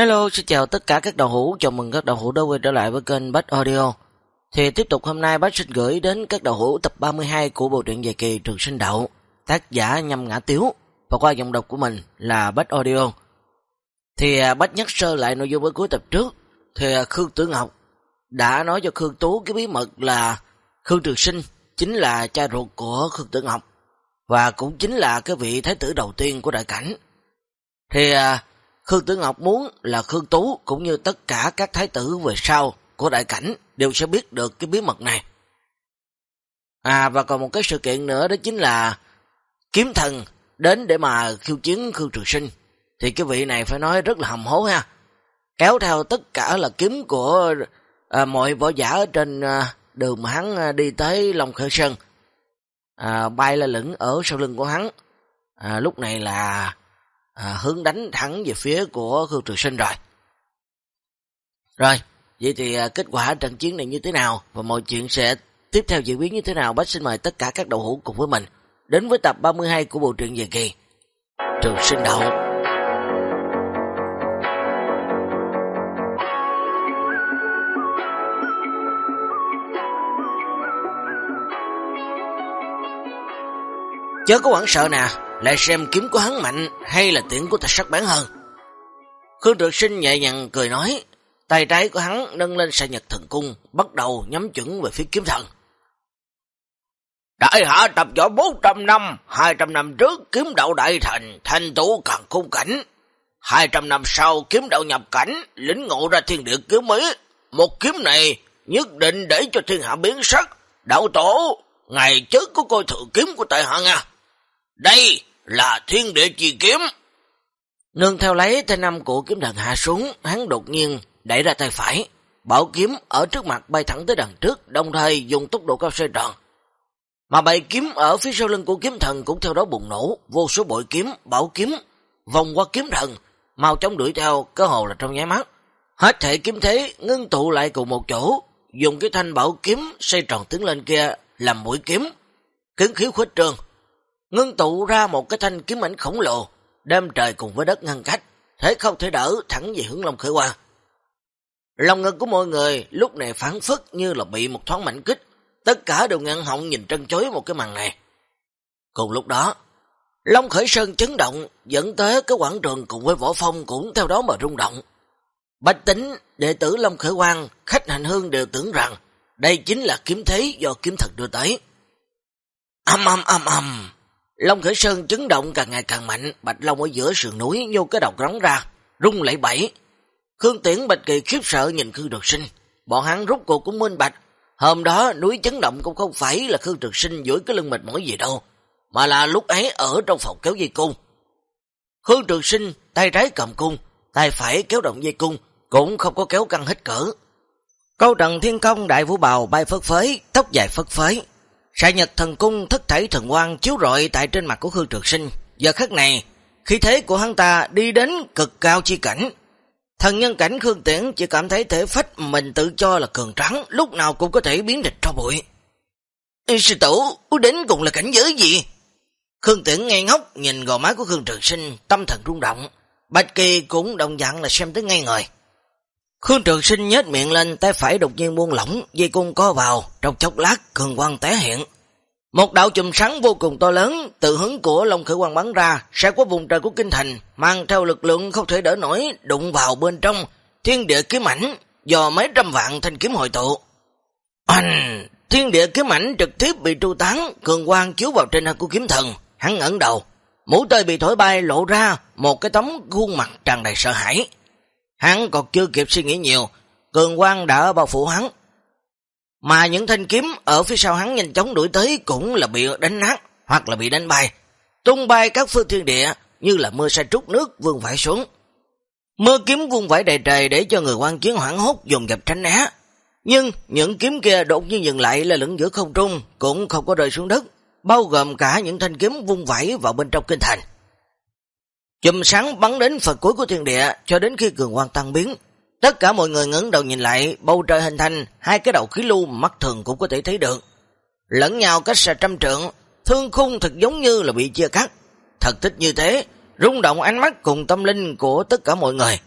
Hello, xin chào tất cả các đầu hữu, chào mừng các đầu hữu đã quay trở lại với kênh Bách Audio. Thì tiếp tục hôm nay Bách xin gửi đến các đầu hữu tập 32 của bộ truyện dài kỳ Trường Sinh Đậu, tác giả Nhâm Ngã Tiếu, và qua dòng đọc của mình là Bách Audio. Thì à, Bách nhắc sơ lại nội dung ở cuối tập trước, thì à, Khương Tử Ngọc đã nói cho Khương Tú cái bí mật là Khương Trường Sinh chính là cha ruột của Khương Tử Ngọc, và cũng chính là cái vị thái tử đầu tiên của đại cảnh. Thì à, Khương Tử Ngọc muốn là Khương Tú cũng như tất cả các thái tử về sau của đại cảnh đều sẽ biết được cái bí mật này. À và còn một cái sự kiện nữa đó chính là kiếm thần đến để mà khiêu chiến Khương Trường Sinh. Thì cái vị này phải nói rất là hầm hố ha. Kéo theo tất cả là kiếm của à, mọi võ giả ở trên à, đường mà hắn à, đi tới Long Khởi Sơn. À, bay là lửng ở sau lưng của hắn. À, lúc này là à, hướng đánh thẳng về phía của Khương Trường Sinh rồi. Rồi, vậy thì à, kết quả trận chiến này như thế nào và mọi chuyện sẽ tiếp theo diễn biến như thế nào? Bác xin mời tất cả các đầu hữu cùng với mình đến với tập 32 của bộ truyện về kỳ Trường Sinh Đậu. Chớ có quảng sợ nè, lại xem kiếm của hắn mạnh hay là tiễn của ta sắc bén hơn. Khương Trực Sinh nhẹ nhàng cười nói, tay trái của hắn nâng lên sa nhật thần cung, bắt đầu nhắm chuẩn về phía kiếm thần. Đại hạ tập võ 400 năm, 200 năm trước kiếm đạo đại thành, thành tụ càng khung cảnh. 200 năm sau kiếm đạo nhập cảnh, lĩnh ngộ ra thiên địa kiếm mỹ. Một kiếm này nhất định để cho thiên hạ biến sắc. Đạo tổ, ngày trước có coi thử kiếm của tại hạ nha. Đây là thiên địa chi kiếm. Nương theo lấy tay năm của kiếm thần hạ xuống, hắn đột nhiên đẩy ra tay phải. Bảo kiếm ở trước mặt bay thẳng tới đằng trước, đồng thời dùng tốc độ cao xoay tròn. Mà bầy kiếm ở phía sau lưng của kiếm thần cũng theo đó bùng nổ, vô số bội kiếm, bảo kiếm, vòng qua kiếm thần, mau chóng đuổi theo, cơ hồ là trong nháy mắt. Hết thể kiếm thế ngưng tụ lại cùng một chỗ, dùng cái thanh bảo kiếm xoay tròn tiến lên kia làm mũi kiếm, kiếm khiếu khuếch trường ngưng tụ ra một cái thanh kiếm ảnh khổng lồ, đem trời cùng với đất ngăn cách, thế không thể đỡ thẳng về hướng Long Khởi qua. Lòng ngực của mọi người lúc này phản phất như là bị một thoáng mạnh kích, tất cả đều ngăn họng nhìn trân chối một cái màn này. Cùng lúc đó, Long Khởi Sơn chấn động, dẫn tới cái quảng trường cùng với võ phong cũng theo đó mà rung động. Bạch tính, đệ tử Long Khởi Quang, khách hành hương đều tưởng rằng đây chính là kiếm thế do kiếm thật đưa tới. Âm âm âm âm, Long Khởi Sơn chấn động càng ngày càng mạnh, Bạch Long ở giữa sườn núi nhô cái đầu rắn ra, rung lẫy bẫy. Khương Tiễn Bạch Kỳ khiếp sợ nhìn Khương Trực Sinh, bọn hắn rút cuộc cũng minh bạch, hôm đó núi chấn động cũng không phải là Khương Trực Sinh duỗi cái lưng mệt mỏi gì đâu, mà là lúc ấy ở trong phòng kéo dây cung. Khương Trực Sinh tay trái cầm cung, tay phải kéo động dây cung, cũng không có kéo căng hết cỡ. Câu trần thiên công đại vũ bào bay phất phới, tóc dài phất phới, Sại nhật thần cung thất thể thần quang chiếu rọi tại trên mặt của Khương Trực Sinh. Giờ khắc này, khí thế của hắn ta đi đến cực cao chi cảnh. Thần nhân cảnh Khương Tiễn chỉ cảm thấy thể phách mình tự cho là cường trắng, lúc nào cũng có thể biến địch cho bụi. Sư tử, đến cùng là cảnh giới gì? Khương Tiễn ngay ngốc nhìn gò má của Khương Trực Sinh, tâm thần rung động. Bạch Kỳ cũng đồng dạng là xem tới ngay ngời. Khương Trường Sinh nhếch miệng lên, tay phải đột nhiên buông lỏng, dây cung co vào, trong chốc lát cường quang té hiện. Một đạo chùm sáng vô cùng to lớn từ hướng của Long Khởi Quang bắn ra, sẽ qua vùng trời của kinh thành, mang theo lực lượng không thể đỡ nổi, đụng vào bên trong thiên địa kiếm ảnh do mấy trăm vạn thanh kiếm hội tụ. Oanh! Thiên địa kiếm ảnh trực tiếp bị tru tán, cường quang chiếu vào trên của kiếm thần, hắn ngẩng đầu. Mũi tơi bị thổi bay lộ ra một cái tấm khuôn mặt tràn đầy sợ hãi. Hắn còn chưa kịp suy nghĩ nhiều, cường quang đã bao phủ hắn. Mà những thanh kiếm ở phía sau hắn nhanh chóng đuổi tới cũng là bị đánh nát hoặc là bị đánh bay. Tung bay các phương thiên địa như là mưa sa trút nước vương vãi xuống. Mưa kiếm vương vãi đầy trời để cho người quan chiến hoảng hốt dùng dập tránh né. Nhưng những kiếm kia đột nhiên dừng lại là lửng giữa không trung cũng không có rơi xuống đất, bao gồm cả những thanh kiếm vung vãi vào bên trong kinh thành. Chùm sáng bắn đến phần cuối của thiên địa cho đến khi cường quang tăng biến. Tất cả mọi người ngẩng đầu nhìn lại, bầu trời hình thành, hai cái đầu khí lưu mắt thường cũng có thể thấy được. Lẫn nhau cách xa trăm trượng, thương khung thật giống như là bị chia cắt. Thật thích như thế, rung động ánh mắt cùng tâm linh của tất cả mọi người.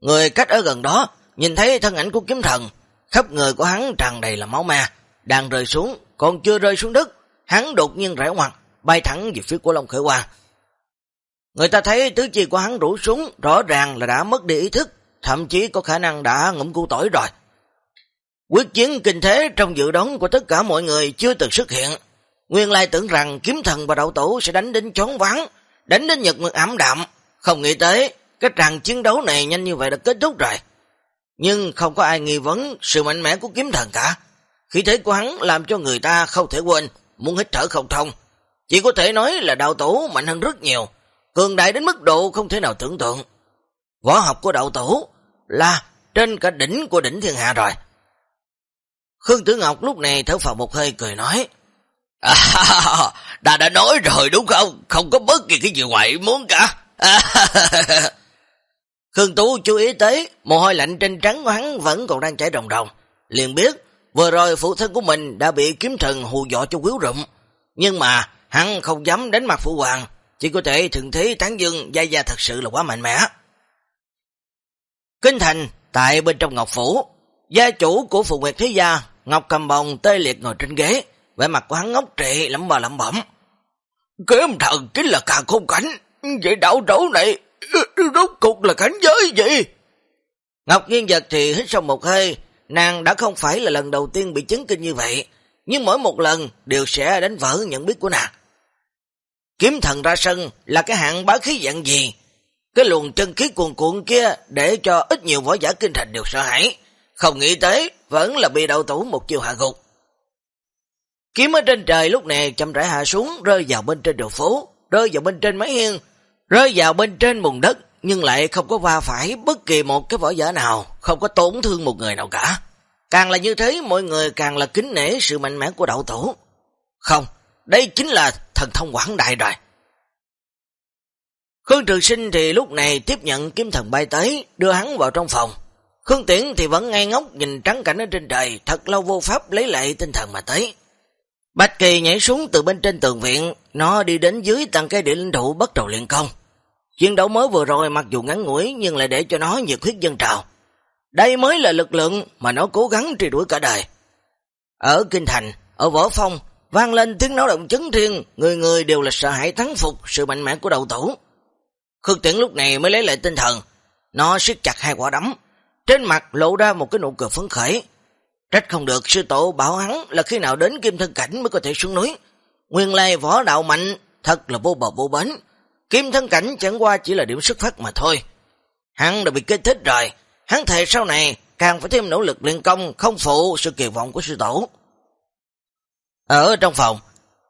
Người cách ở gần đó, nhìn thấy thân ảnh của kiếm thần, khắp người của hắn tràn đầy là máu ma, đang rơi xuống, còn chưa rơi xuống đất, hắn đột nhiên rẽ ngoặt, bay thẳng về phía của Long Khởi Hoa. Người ta thấy tứ chi của hắn rủ xuống, rõ ràng là đã mất đi ý thức, thậm chí có khả năng đã ngụm cu tỏi rồi. Quyết chiến kinh thế trong dự đoán của tất cả mọi người chưa từng xuất hiện. Nguyên lai tưởng rằng kiếm thần và đậu tổ sẽ đánh đến chón vắng, đánh đến nhật mực ảm đạm. Không nghĩ tới, cái tràng chiến đấu này nhanh như vậy đã kết thúc rồi. Nhưng không có ai nghi vấn sự mạnh mẽ của kiếm thần cả. Khí thế của hắn làm cho người ta không thể quên, muốn hít thở không thông. Chỉ có thể nói là đạo tổ mạnh hơn rất nhiều, cường đại đến mức độ không thể nào tưởng tượng. Võ học của đạo tổ là trên cả đỉnh của đỉnh thiên hạ rồi. Khương Tử Ngọc lúc này thở phào một hơi cười nói, à, đã đã nói rồi đúng không? Không có bất kỳ cái gì ngoại muốn cả. Khương Tú chú ý tới, mồ hôi lạnh trên trắng của hắn vẫn còn đang chảy rồng rồng. Liền biết, vừa rồi phụ thân của mình đã bị kiếm thần hù dọ cho quyếu rụm. Nhưng mà, hắn không dám đánh mặt phụ hoàng, chỉ có thể thường thế tán dương gia gia thật sự là quá mạnh mẽ. Kinh thành, tại bên trong Ngọc Phủ, gia chủ của Phụ Nguyệt Thế Gia, Ngọc Cầm Bồng tê liệt ngồi trên ghế, vẻ mặt của hắn ngốc trị lẩm bà lẩm bẩm. Kiếm thần chính là càng khôn cảnh, vậy đạo trấu này, rốt cục là cảnh giới gì? Ngọc Nghiên Giật thì hít sâu một hơi, nàng đã không phải là lần đầu tiên bị chứng kinh như vậy, nhưng mỗi một lần đều sẽ đánh vỡ nhận biết của nàng. Kiếm thần ra sân là cái hạng bá khí dạng gì? Cái luồng chân khí cuồn cuộn kia để cho ít nhiều võ giả kinh thành đều sợ hãi. Không nghĩ tới, vẫn là bị đậu tủ một chiều hạ gục. Kiếm ở trên trời lúc này chậm rãi hạ xuống, rơi vào bên trên đường phố, rơi vào bên trên mái hiên, rơi vào bên trên bùn đất, nhưng lại không có va phải bất kỳ một cái võ giả nào, không có tổn thương một người nào cả. Càng là như thế, mọi người càng là kính nể sự mạnh mẽ của đậu tủ. Không, đây chính là thần thông quảng đại rồi. Khương Trường Sinh thì lúc này tiếp nhận kiếm thần bay tới, đưa hắn vào trong phòng. Khương Tiễn thì vẫn ngay ngốc nhìn trắng cảnh ở trên trời, thật lâu vô pháp lấy lại tinh thần mà tới. Bạch Kỳ nhảy xuống từ bên trên tường viện, nó đi đến dưới tầng cây địa linh thủ bắt đầu luyện công. Chiến đấu mới vừa rồi mặc dù ngắn ngủi nhưng lại để cho nó nhiệt huyết dân trào. Đây mới là lực lượng mà nó cố gắng truy đuổi cả đời. Ở Kinh Thành, ở Võ Phong, vang lên tiếng náo động chấn thiên, người người đều là sợ hãi thắng phục sự mạnh mẽ của đầu thủ. Khương Tiễn lúc này mới lấy lại tinh thần, nó siết chặt hai quả đấm, trên mặt lộ ra một cái nụ cười phấn khởi. Trách không được sư tổ bảo hắn là khi nào đến kim thân cảnh mới có thể xuống núi. Nguyên lai võ đạo mạnh, thật là vô bờ vô bến. Kim thân cảnh chẳng qua chỉ là điểm xuất phát mà thôi. Hắn đã bị kết thích rồi, hắn thề sau này càng phải thêm nỗ lực luyện công không phụ sự kỳ vọng của sư tổ. Ở trong phòng,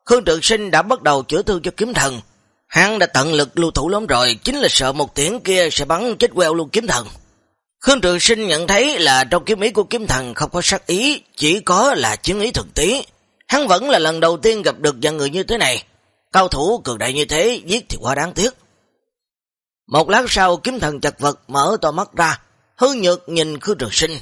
Khương Trường Sinh đã bắt đầu chữa thương cho kiếm thần. Hắn đã tận lực lưu thủ lắm rồi, chính là sợ một tiếng kia sẽ bắn chết queo luôn kiếm thần. Khương Trường Sinh nhận thấy là trong kiếm ý của kiếm thần không có sắc ý, chỉ có là chiến ý thực tí. Hắn vẫn là lần đầu tiên gặp được dạng người như thế này. Cao thủ cường đại như thế, giết thì quá đáng tiếc. Một lát sau, kiếm thần chật vật mở to mắt ra, hư nhược nhìn Khương Trường Sinh.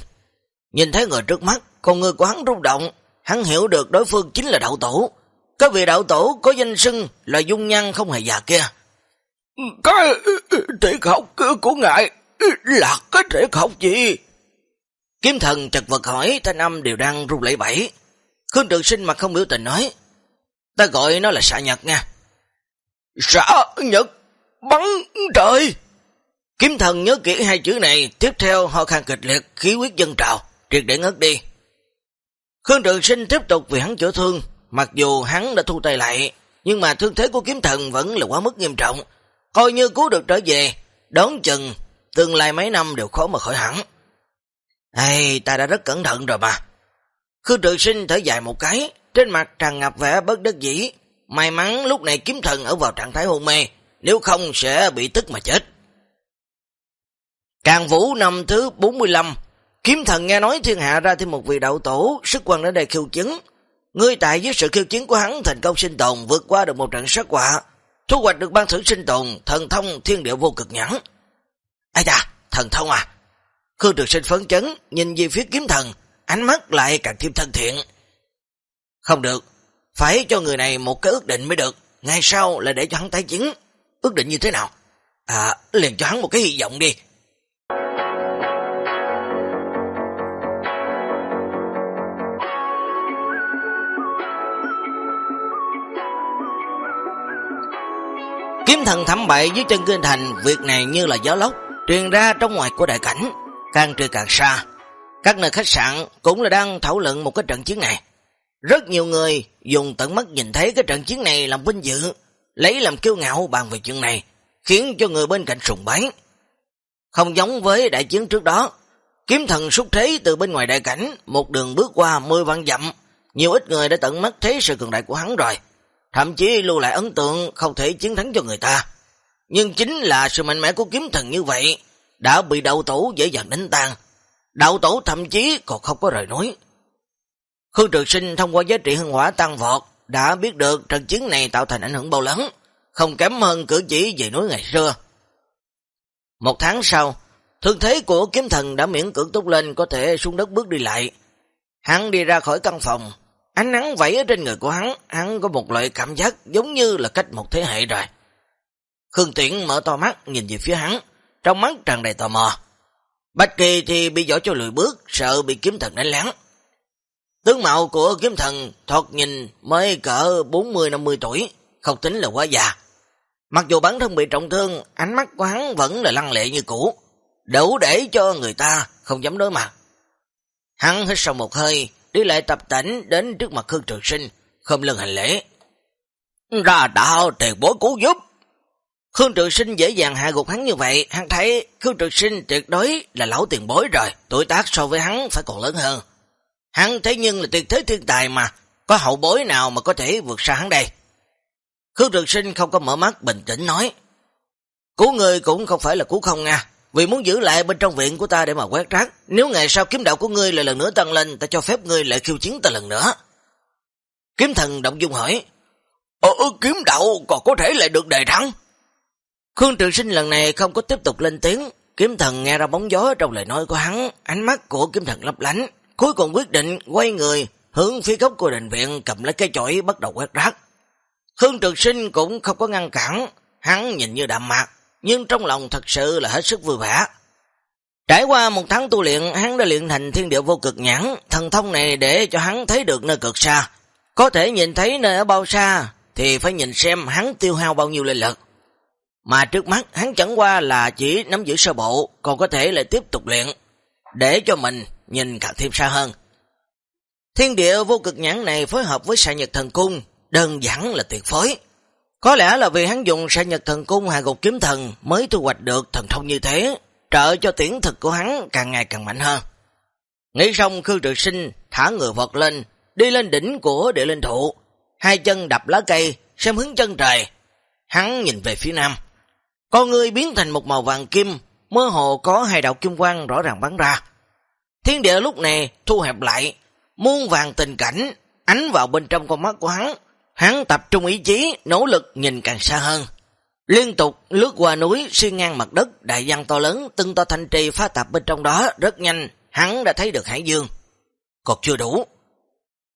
Nhìn thấy người trước mắt, con người của hắn rung động, hắn hiểu được đối phương chính là đạo tổ. Có vị đạo tổ có danh xưng là dung nhân không hề già kia. Cái triệt học của ngài là cái triệt học gì? Kiếm thần chật vật hỏi, thanh âm đều đang rung lẫy bẫy. Khương Trường Sinh mặt không biểu tình nói, ta gọi nó là xạ nhật nha. Xạ nhật, bắn trời! Kiếm thần nhớ kỹ hai chữ này, tiếp theo ho khăn kịch liệt, khí huyết dân trào, triệt để ngất đi. Khương Trường Sinh tiếp tục vì hắn chữa thương, mặc dù hắn đã thu tay lại, nhưng mà thương thế của kiếm thần vẫn là quá mức nghiêm trọng. Coi như cứu được trở về, đón chừng, tương lai mấy năm đều khó mà khỏi hẳn. Ê, ta đã rất cẩn thận rồi mà. Khương Trường Sinh thở dài một cái, trên mặt tràn ngập vẻ bất đắc dĩ. May mắn lúc này kiếm thần ở vào trạng thái hôn mê, nếu không sẽ bị tức mà chết. Càng vũ năm thứ 45, kiếm thần nghe nói thiên hạ ra thêm một vị đạo tổ, sức quan đến đây khiêu chứng. Ngươi tại với sự khiêu chiến của hắn thành công sinh tồn vượt qua được một trận sát quả, thu hoạch được ban thử sinh tồn, thần thông thiên địa vô cực nhẫn. Ây da, thần thông à? Khương Trường Sinh phấn chấn, nhìn về phía kiếm thần, ánh mắt lại càng thêm thân thiện. Không được, phải cho người này một cái ước định mới được, ngay sau là để cho hắn tái chiến. Ước định như thế nào? À, liền cho hắn một cái hy vọng đi. Kiếm thần thẩm bại dưới chân kinh thành, việc này như là gió lốc, truyền ra trong ngoài của đại cảnh, càng trừ càng xa. Các nơi khách sạn cũng là đang thảo luận một cái trận chiến này. Rất nhiều người dùng tận mắt nhìn thấy cái trận chiến này làm vinh dự, lấy làm kiêu ngạo bàn về chuyện này, khiến cho người bên cạnh sùng bái. Không giống với đại chiến trước đó, kiếm thần xúc thế từ bên ngoài đại cảnh, một đường bước qua 10 vạn dặm, nhiều ít người đã tận mắt thấy sự cường đại của hắn rồi, thậm chí lưu lại ấn tượng không thể chiến thắng cho người ta. Nhưng chính là sự mạnh mẽ của kiếm thần như vậy, đã bị đạo tổ dễ dàng đánh tan. Đạo tổ thậm chí còn không có rời núi. Khương Trực Sinh thông qua giá trị hương hỏa tăng vọt, đã biết được trận chiến này tạo thành ảnh hưởng bao lớn, không kém hơn cử chỉ về núi ngày xưa. Một tháng sau, thương thế của kiếm thần đã miễn cưỡng tốt lên có thể xuống đất bước đi lại. Hắn đi ra khỏi căn phòng, ánh nắng vẫy ở trên người của hắn, hắn có một loại cảm giác giống như là cách một thế hệ rồi. Khương Tiễn mở to mắt nhìn về phía hắn, trong mắt tràn đầy tò mò. Bạch Kỳ thì bị dõi cho lùi bước, sợ bị kiếm thần đánh lén. Tướng mạo của kiếm thần thoạt nhìn mới cỡ 40-50 tuổi, không tính là quá già. Mặc dù bản thân bị trọng thương, ánh mắt của hắn vẫn là lăng lệ như cũ, đủ để cho người ta không dám đối mặt. Hắn hít sâu một hơi, đi lại tập tỉnh đến trước mặt Khương Trường Sinh, không lưng hành lễ. Ra đạo tiền bối cứu giúp. Khương Trường Sinh dễ dàng hạ gục hắn như vậy, hắn thấy Khương Trường Sinh tuyệt đối là lão tiền bối rồi, tuổi tác so với hắn phải còn lớn hơn. Hắn thế nhưng là tuyệt thế thiên tài mà, có hậu bối nào mà có thể vượt xa hắn đây? Khương Trường Sinh không có mở mắt bình tĩnh nói, Cứu người cũng không phải là cứu không nha, vì muốn giữ lại bên trong viện của ta để mà quét rác, nếu ngày sau kiếm đạo của ngươi lại lần nữa tăng lên, ta cho phép ngươi lại khiêu chiến ta lần nữa. Kiếm thần động dung hỏi, Ờ, kiếm đạo còn có thể lại được đề thắng. Khương Trường Sinh lần này không có tiếp tục lên tiếng, kiếm thần nghe ra bóng gió trong lời nói của hắn, ánh mắt của kiếm thần lấp lánh, cuối cùng quyết định quay người hướng phía góc của đình viện cầm lấy cái chổi bắt đầu quét rác. Khương Trường Sinh cũng không có ngăn cản, hắn nhìn như đạm mạc, nhưng trong lòng thật sự là hết sức vui vẻ. Trải qua một tháng tu luyện, hắn đã luyện thành thiên địa vô cực nhãn, thần thông này để cho hắn thấy được nơi cực xa. Có thể nhìn thấy nơi ở bao xa, thì phải nhìn xem hắn tiêu hao bao nhiêu linh lực. Mà trước mắt hắn chẳng qua là chỉ nắm giữ sơ bộ, còn có thể lại tiếp tục luyện, để cho mình nhìn càng thêm xa hơn. Thiên địa vô cực nhãn này phối hợp với xạ nhật thần cung, đơn giản là tuyệt phối. Có lẽ là vì hắn dùng sa nhật thần cung hạ gục kiếm thần mới thu hoạch được thần thông như thế, trợ cho tiễn thực của hắn càng ngày càng mạnh hơn. Nghĩ xong Khương Trực Sinh thả người vọt lên, đi lên đỉnh của địa linh thụ, hai chân đập lá cây, xem hướng chân trời. Hắn nhìn về phía nam. Con người biến thành một màu vàng kim, mơ hồ có hai đạo kim quang rõ ràng bắn ra. Thiên địa lúc này thu hẹp lại, muôn vàng tình cảnh, ánh vào bên trong con mắt của hắn. Hắn tập trung ý chí, nỗ lực nhìn càng xa hơn. Liên tục lướt qua núi, xuyên ngang mặt đất, đại văn to lớn, từng to thanh trì phá tạp bên trong đó, rất nhanh, hắn đã thấy được Hải Dương. Còn chưa đủ.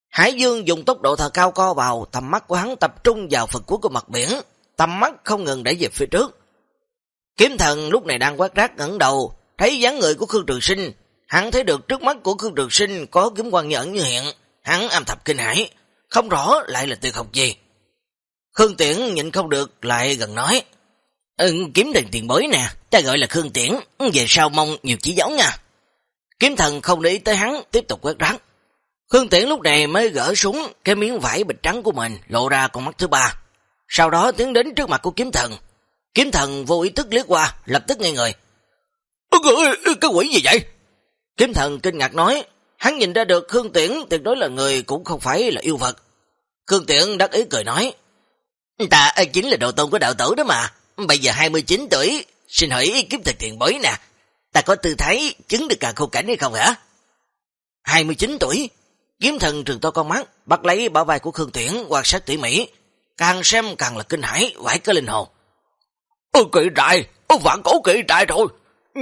Hải Dương dùng tốc độ thờ cao co vào, tầm mắt của hắn tập trung vào phần cuối của mặt biển, tầm mắt không ngừng đẩy về phía trước. Kiếm thần lúc này đang quát rác ngẩng đầu, thấy dáng người của Khương Trường Sinh, hắn thấy được trước mắt của Khương Trường Sinh có kiếm quan nhẫn như hiện, hắn âm thập kinh hải, không rõ lại là tuyệt học gì. Khương Tiễn nhìn không được lại gần nói, ừ, kiếm thần tiền bối nè, ta gọi là Khương Tiễn, về sau mong nhiều chỉ giáo nha. Kiếm thần không để ý tới hắn, tiếp tục quét rắn. Khương Tiễn lúc này mới gỡ súng cái miếng vải bịch trắng của mình, lộ ra con mắt thứ ba. Sau đó tiến đến trước mặt của kiếm thần. Kiếm thần vô ý thức liếc qua, lập tức ngay người. Cái quỷ gì vậy? Kiếm thần kinh ngạc nói, hắn nhìn ra được Khương Tiễn tuyệt đối là người cũng không phải là yêu vật. Khương Tiễn đắc ý cười nói, ta ờ, chính là đồ tôn của đạo tử đó mà, bây giờ 29 tuổi, xin hỏi kiếm thần tiền bối nè, ta có tư thái chứng được cả khô cảnh hay không hả? 29 tuổi, kiếm thần trường to con mắt, bắt lấy bảo vai của Khương Tiễn quan sát tỉ mỉ, càng xem càng là kinh hãi, vãi cái linh hồn. Ôi kỳ trại, ôi vạn cổ kỳ trại rồi,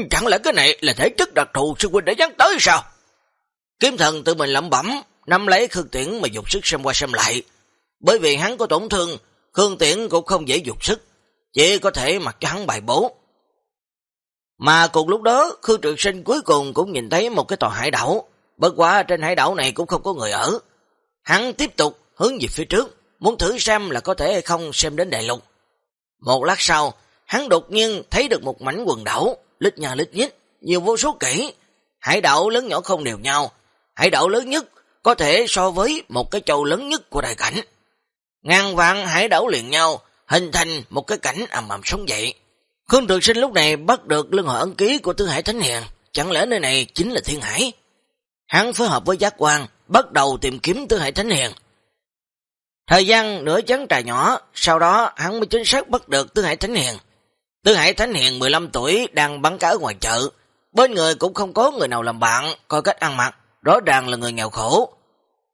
chẳng lẽ cái này là thể chất đặc thù sư huynh để dán tới sao? Kiếm thần tự mình lẩm bẩm, nắm lấy Khương Tiễn mà dục sức xem qua xem lại. Bởi vì hắn có tổn thương, Khương Tiễn cũng không dễ dục sức, chỉ có thể mặc cho hắn bài bố. Mà cùng lúc đó, Khương Trường Sinh cuối cùng cũng nhìn thấy một cái tòa hải đảo, bất quá trên hải đảo này cũng không có người ở. Hắn tiếp tục hướng về phía trước, muốn thử xem là có thể hay không xem đến đại lục. Một lát sau, hắn đột nhiên thấy được một mảnh quần đảo, lít nhà lít nhít, nhiều vô số kỹ. Hải đảo lớn nhỏ không đều nhau. Hải đảo lớn nhất có thể so với một cái châu lớn nhất của đại cảnh. Ngàn vạn hải đảo liền nhau, hình thành một cái cảnh ầm ầm sống dậy. Khương Trường Sinh lúc này bắt được lưng hội ấn ký của Tư Hải Thánh Hiền, chẳng lẽ nơi này chính là Thiên Hải? Hắn phối hợp với giác quan, bắt đầu tìm kiếm Tư Hải Thánh Hiền. Thời gian nửa chén trà nhỏ, sau đó hắn mới chính xác bắt được Tư Hải Thánh Hiền. Tư Hải Thánh Hiền 15 tuổi đang bắn cá ở ngoài chợ, bên người cũng không có người nào làm bạn, coi cách ăn mặc, rõ ràng là người nghèo khổ.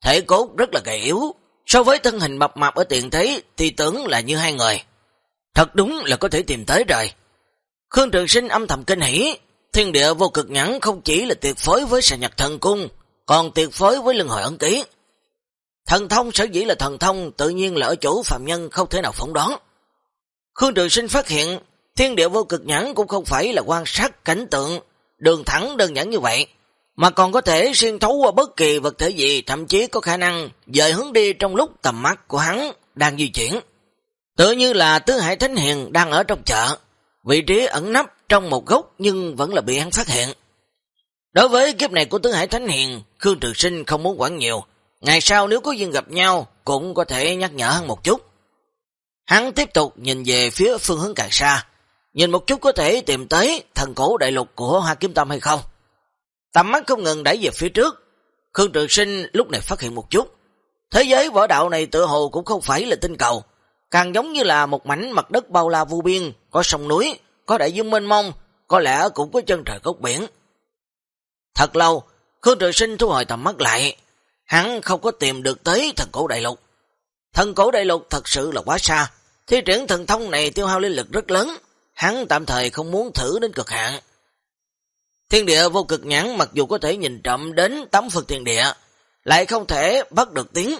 Thể cốt rất là gầy yếu, so với thân hình mập mạp ở tiền thế thì tưởng là như hai người. Thật đúng là có thể tìm tới rồi. Khương Trường Sinh âm thầm kinh hỉ, thiên địa vô cực nhẫn không chỉ là tuyệt phối với xà nhật thần cung, còn tuyệt phối với lưng hồi ẩn ký. Thần thông sở dĩ là thần thông, tự nhiên là ở chỗ phạm nhân không thể nào phỏng đoán. Khương Trường Sinh phát hiện, thiên địa vô cực nhẫn cũng không phải là quan sát cảnh tượng, đường thẳng đơn giản như vậy, mà còn có thể xuyên thấu qua bất kỳ vật thể gì, thậm chí có khả năng dời hướng đi trong lúc tầm mắt của hắn đang di chuyển. Tự như là Tứ Hải Thánh Hiền đang ở trong chợ, vị trí ẩn nấp trong một gốc nhưng vẫn là bị hắn phát hiện. Đối với kiếp này của Tứ Hải Thánh Hiền, Khương Trường Sinh không muốn quản nhiều, ngày sau nếu có duyên gặp nhau cũng có thể nhắc nhở hắn một chút. Hắn tiếp tục nhìn về phía phương hướng càng xa, nhìn một chút có thể tìm tới thần cổ đại lục của Hoa Kiếm Tâm hay không. Tầm mắt không ngừng đẩy về phía trước, Khương Trường Sinh lúc này phát hiện một chút. Thế giới võ đạo này tự hồ cũng không phải là tinh cầu, càng giống như là một mảnh mặt đất bao la vô biên, có sông núi, có đại dương mênh mông, có lẽ cũng có chân trời gốc biển. Thật lâu, Khương Trường Sinh thu hồi tầm mắt lại, hắn không có tìm được tới thần cổ đại lục. Thần cổ đại lục thật sự là quá xa, thi triển thần thông này tiêu hao linh lực rất lớn, hắn tạm thời không muốn thử đến cực hạn. Thiên địa vô cực nhãn mặc dù có thể nhìn chậm đến tấm phật thiên địa, lại không thể bắt được tiếng.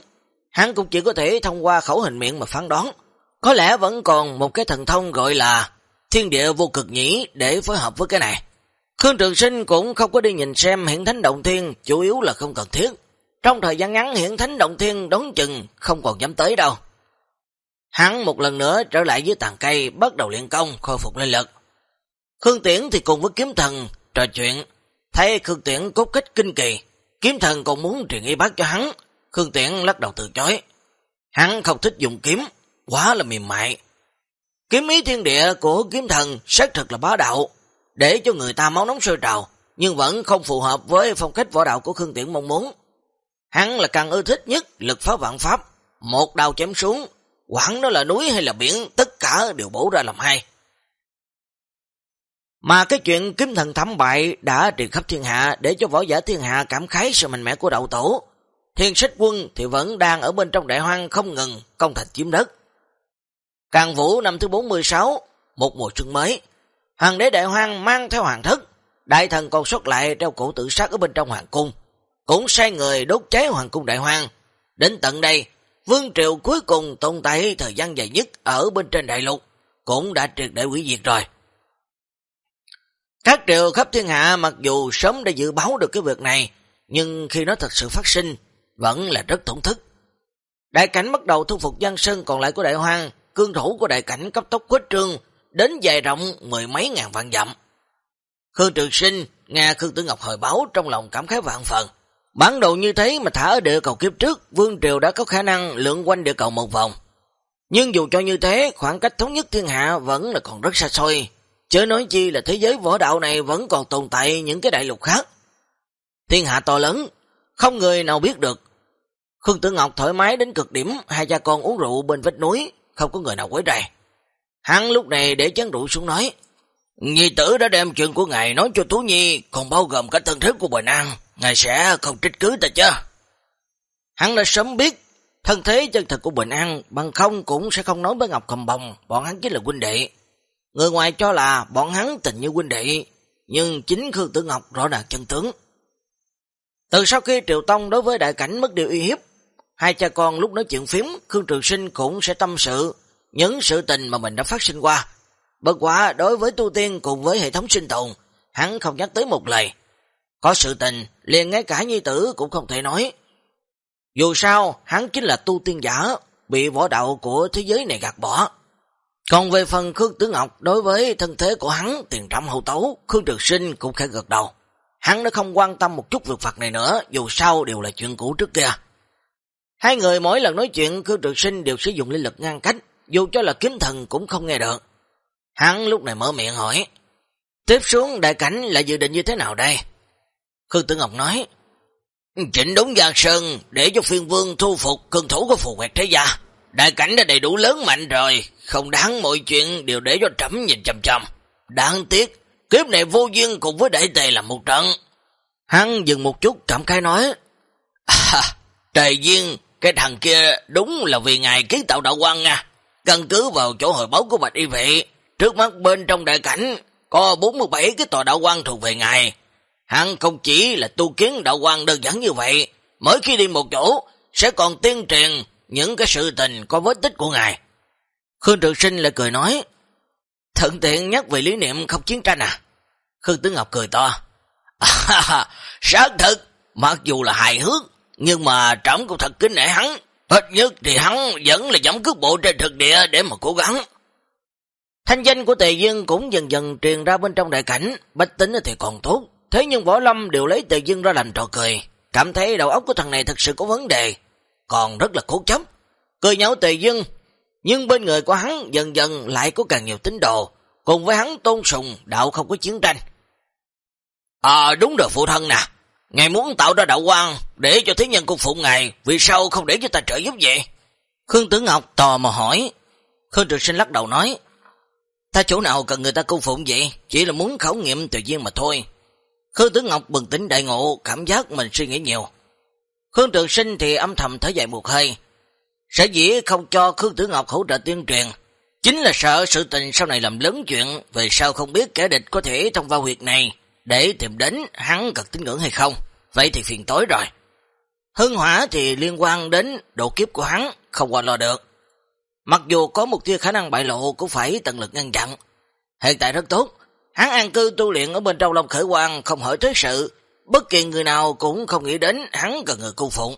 Hắn cũng chỉ có thể thông qua khẩu hình miệng mà phán đoán. Có lẽ vẫn còn một cái thần thông gọi là thiên địa vô cực nhĩ để phối hợp với cái này. Khương Trường Sinh cũng không có đi nhìn xem hiện thánh động thiên, chủ yếu là không cần thiết. Trong thời gian ngắn hiện thánh động thiên đón chừng không còn dám tới đâu. Hắn một lần nữa trở lại dưới tàn cây, bắt đầu luyện công, khôi phục linh lực. Khương Tiễn thì cùng với kiếm thần trò chuyện, thấy Khương Tiễn cốt kích kinh kỳ, kiếm thần còn muốn truyền y bác cho hắn, Khương Tiễn lắc đầu từ chối. Hắn không thích dùng kiếm, quá là mềm mại. Kiếm ý thiên địa của kiếm thần xác thực là bá đạo, để cho người ta máu nóng sôi trào, nhưng vẫn không phù hợp với phong cách võ đạo của Khương Tiễn mong muốn. Hắn là càng ưa thích nhất lực phá vạn pháp, một đao chém xuống, quảng nó là núi hay là biển, tất cả đều bổ ra làm hai. Mà cái chuyện kiếm thần thẩm bại đã truyền khắp thiên hạ để cho võ giả thiên hạ cảm khái sự mạnh mẽ của đậu tổ. Thiên sách quân thì vẫn đang ở bên trong đại hoang không ngừng công thành chiếm đất. Càng vũ năm thứ 46, một mùa xuân mới, hoàng đế đại hoang mang theo hoàng thất, đại thần còn xuất lại treo cổ tự sát ở bên trong hoàng cung, cũng sai người đốt cháy hoàng cung đại hoang. Đến tận đây, vương triều cuối cùng tồn tại thời gian dài nhất ở bên trên đại lục, cũng đã triệt để hủy diệt rồi. Các triều khắp thiên hạ mặc dù sớm đã dự báo được cái việc này, nhưng khi nó thật sự phát sinh, vẫn là rất tổn thức. Đại cảnh bắt đầu thu phục dân sơn còn lại của đại hoang, cương thủ của đại cảnh cấp tốc khuếch trương, đến dài rộng mười mấy ngàn vạn dặm. Khương Trường Sinh, nghe Khương Tử Ngọc hồi báo trong lòng cảm khái vạn phần. Bản đồ như thế mà thả ở địa cầu kiếp trước, Vương Triều đã có khả năng lượn quanh địa cầu một vòng. Nhưng dù cho như thế, khoảng cách thống nhất thiên hạ vẫn là còn rất xa xôi, Chớ nói chi là thế giới võ đạo này vẫn còn tồn tại những cái đại lục khác. Thiên hạ to lớn, không người nào biết được. Khương Tử Ngọc thoải mái đến cực điểm, hai cha con uống rượu bên vách núi, không có người nào quấy rầy. Hắn lúc này để chén rượu xuống nói, Nhi tử đã đem chuyện của ngài nói cho Tú Nhi, còn bao gồm cả thân thế của Bình An, ngài sẽ không trích cứ ta chứ. Hắn đã sớm biết thân thế chân thật của Bình An, bằng không cũng sẽ không nói với Ngọc Cầm Bồng, bọn hắn chính là huynh đệ. Người ngoài cho là bọn hắn tình như huynh đệ, nhưng chính Khương Tử Ngọc rõ ràng chân tướng. Từ sau khi Triều Tông đối với đại cảnh mất điều uy hiếp, hai cha con lúc nói chuyện phím, Khương Trường Sinh cũng sẽ tâm sự những sự tình mà mình đã phát sinh qua. Bất quả đối với tu tiên cùng với hệ thống sinh tồn, hắn không nhắc tới một lời. Có sự tình, liền ngay cả nhi tử cũng không thể nói. Dù sao, hắn chính là tu tiên giả, bị võ đạo của thế giới này gạt bỏ. Còn về phần Khương Tử Ngọc đối với thân thế của hắn tiền trạm hậu tấu, Khương Trực Sinh cũng khẽ gật đầu. Hắn đã không quan tâm một chút việc phạt này nữa, dù sao đều là chuyện cũ trước kia. Hai người mỗi lần nói chuyện Khương Trực Sinh đều sử dụng linh lực ngăn cách, dù cho là kiếm thần cũng không nghe được. Hắn lúc này mở miệng hỏi, tiếp xuống đại cảnh là dự định như thế nào đây? Khương Tử Ngọc nói, chỉnh đúng Giang Sơn để cho phiên vương thu phục cường thủ của phù quẹt thế gia. Đại cảnh đã đầy đủ lớn mạnh rồi, không đáng mọi chuyện đều để cho trẫm nhìn chầm chầm. Đáng tiếc, kiếp này vô duyên cùng với đại tề là một trận. Hắn dừng một chút cảm khai nói, à, Trời duyên, cái thằng kia đúng là vì ngài kiến tạo đạo quan nha. Căn cứ vào chỗ hồi báo của Bạch Y Vệ, trước mắt bên trong đại cảnh có 47 cái tòa đạo quan thuộc về ngài. Hắn không chỉ là tu kiến đạo quan đơn giản như vậy, mỗi khi đi một chỗ sẽ còn tiên truyền những cái sự tình có vết tích của ngài. Khương Trường Sinh lại cười nói, thận tiện nhắc về lý niệm không chiến tranh à? Khương Tứ Ngọc cười to, à, xác thực, mặc dù là hài hước, nhưng mà trẫm cũng thật kính nể hắn, ít nhất thì hắn vẫn là giống cước bộ trên thực địa để mà cố gắng. Thanh danh của Tề Dương cũng dần dần truyền ra bên trong đại cảnh, bách tính thì còn tốt, thế nhưng Võ Lâm đều lấy Tề Dương ra làm trò cười, cảm thấy đầu óc của thằng này thật sự có vấn đề, còn rất là cố chấp. Cười nhạo Tề Dương, nhưng bên người của hắn dần dần lại có càng nhiều tín đồ, cùng với hắn tôn sùng đạo không có chiến tranh. À đúng rồi phụ thân nè, ngài muốn tạo ra đạo quan để cho thế nhân cung phụng ngài, vì sao không để cho ta trợ giúp vậy? Khương Tử Ngọc tò mò hỏi, Khương Trực Sinh lắc đầu nói, ta chỗ nào cần người ta cung phụng vậy, chỉ là muốn khảo nghiệm tự nhiên mà thôi. Khương Tử Ngọc bừng tỉnh đại ngộ, cảm giác mình suy nghĩ nhiều. Khương Trường Sinh thì âm thầm thở dài một hơi, Sở dĩ không cho Khương Tử Ngọc hỗ trợ tuyên truyền, chính là sợ sự tình sau này làm lớn chuyện, về sau không biết kẻ địch có thể thông vào huyệt này, để tìm đến hắn cực tín ngưỡng hay không. Vậy thì phiền tối rồi. Hưng hỏa thì liên quan đến độ kiếp của hắn, không qua lo được. Mặc dù có một tia khả năng bại lộ cũng phải tận lực ngăn chặn. Hiện tại rất tốt, hắn an cư tu luyện ở bên trong Long Khởi Quang không hỏi tới sự, bất kỳ người nào cũng không nghĩ đến hắn cần người cung phụng.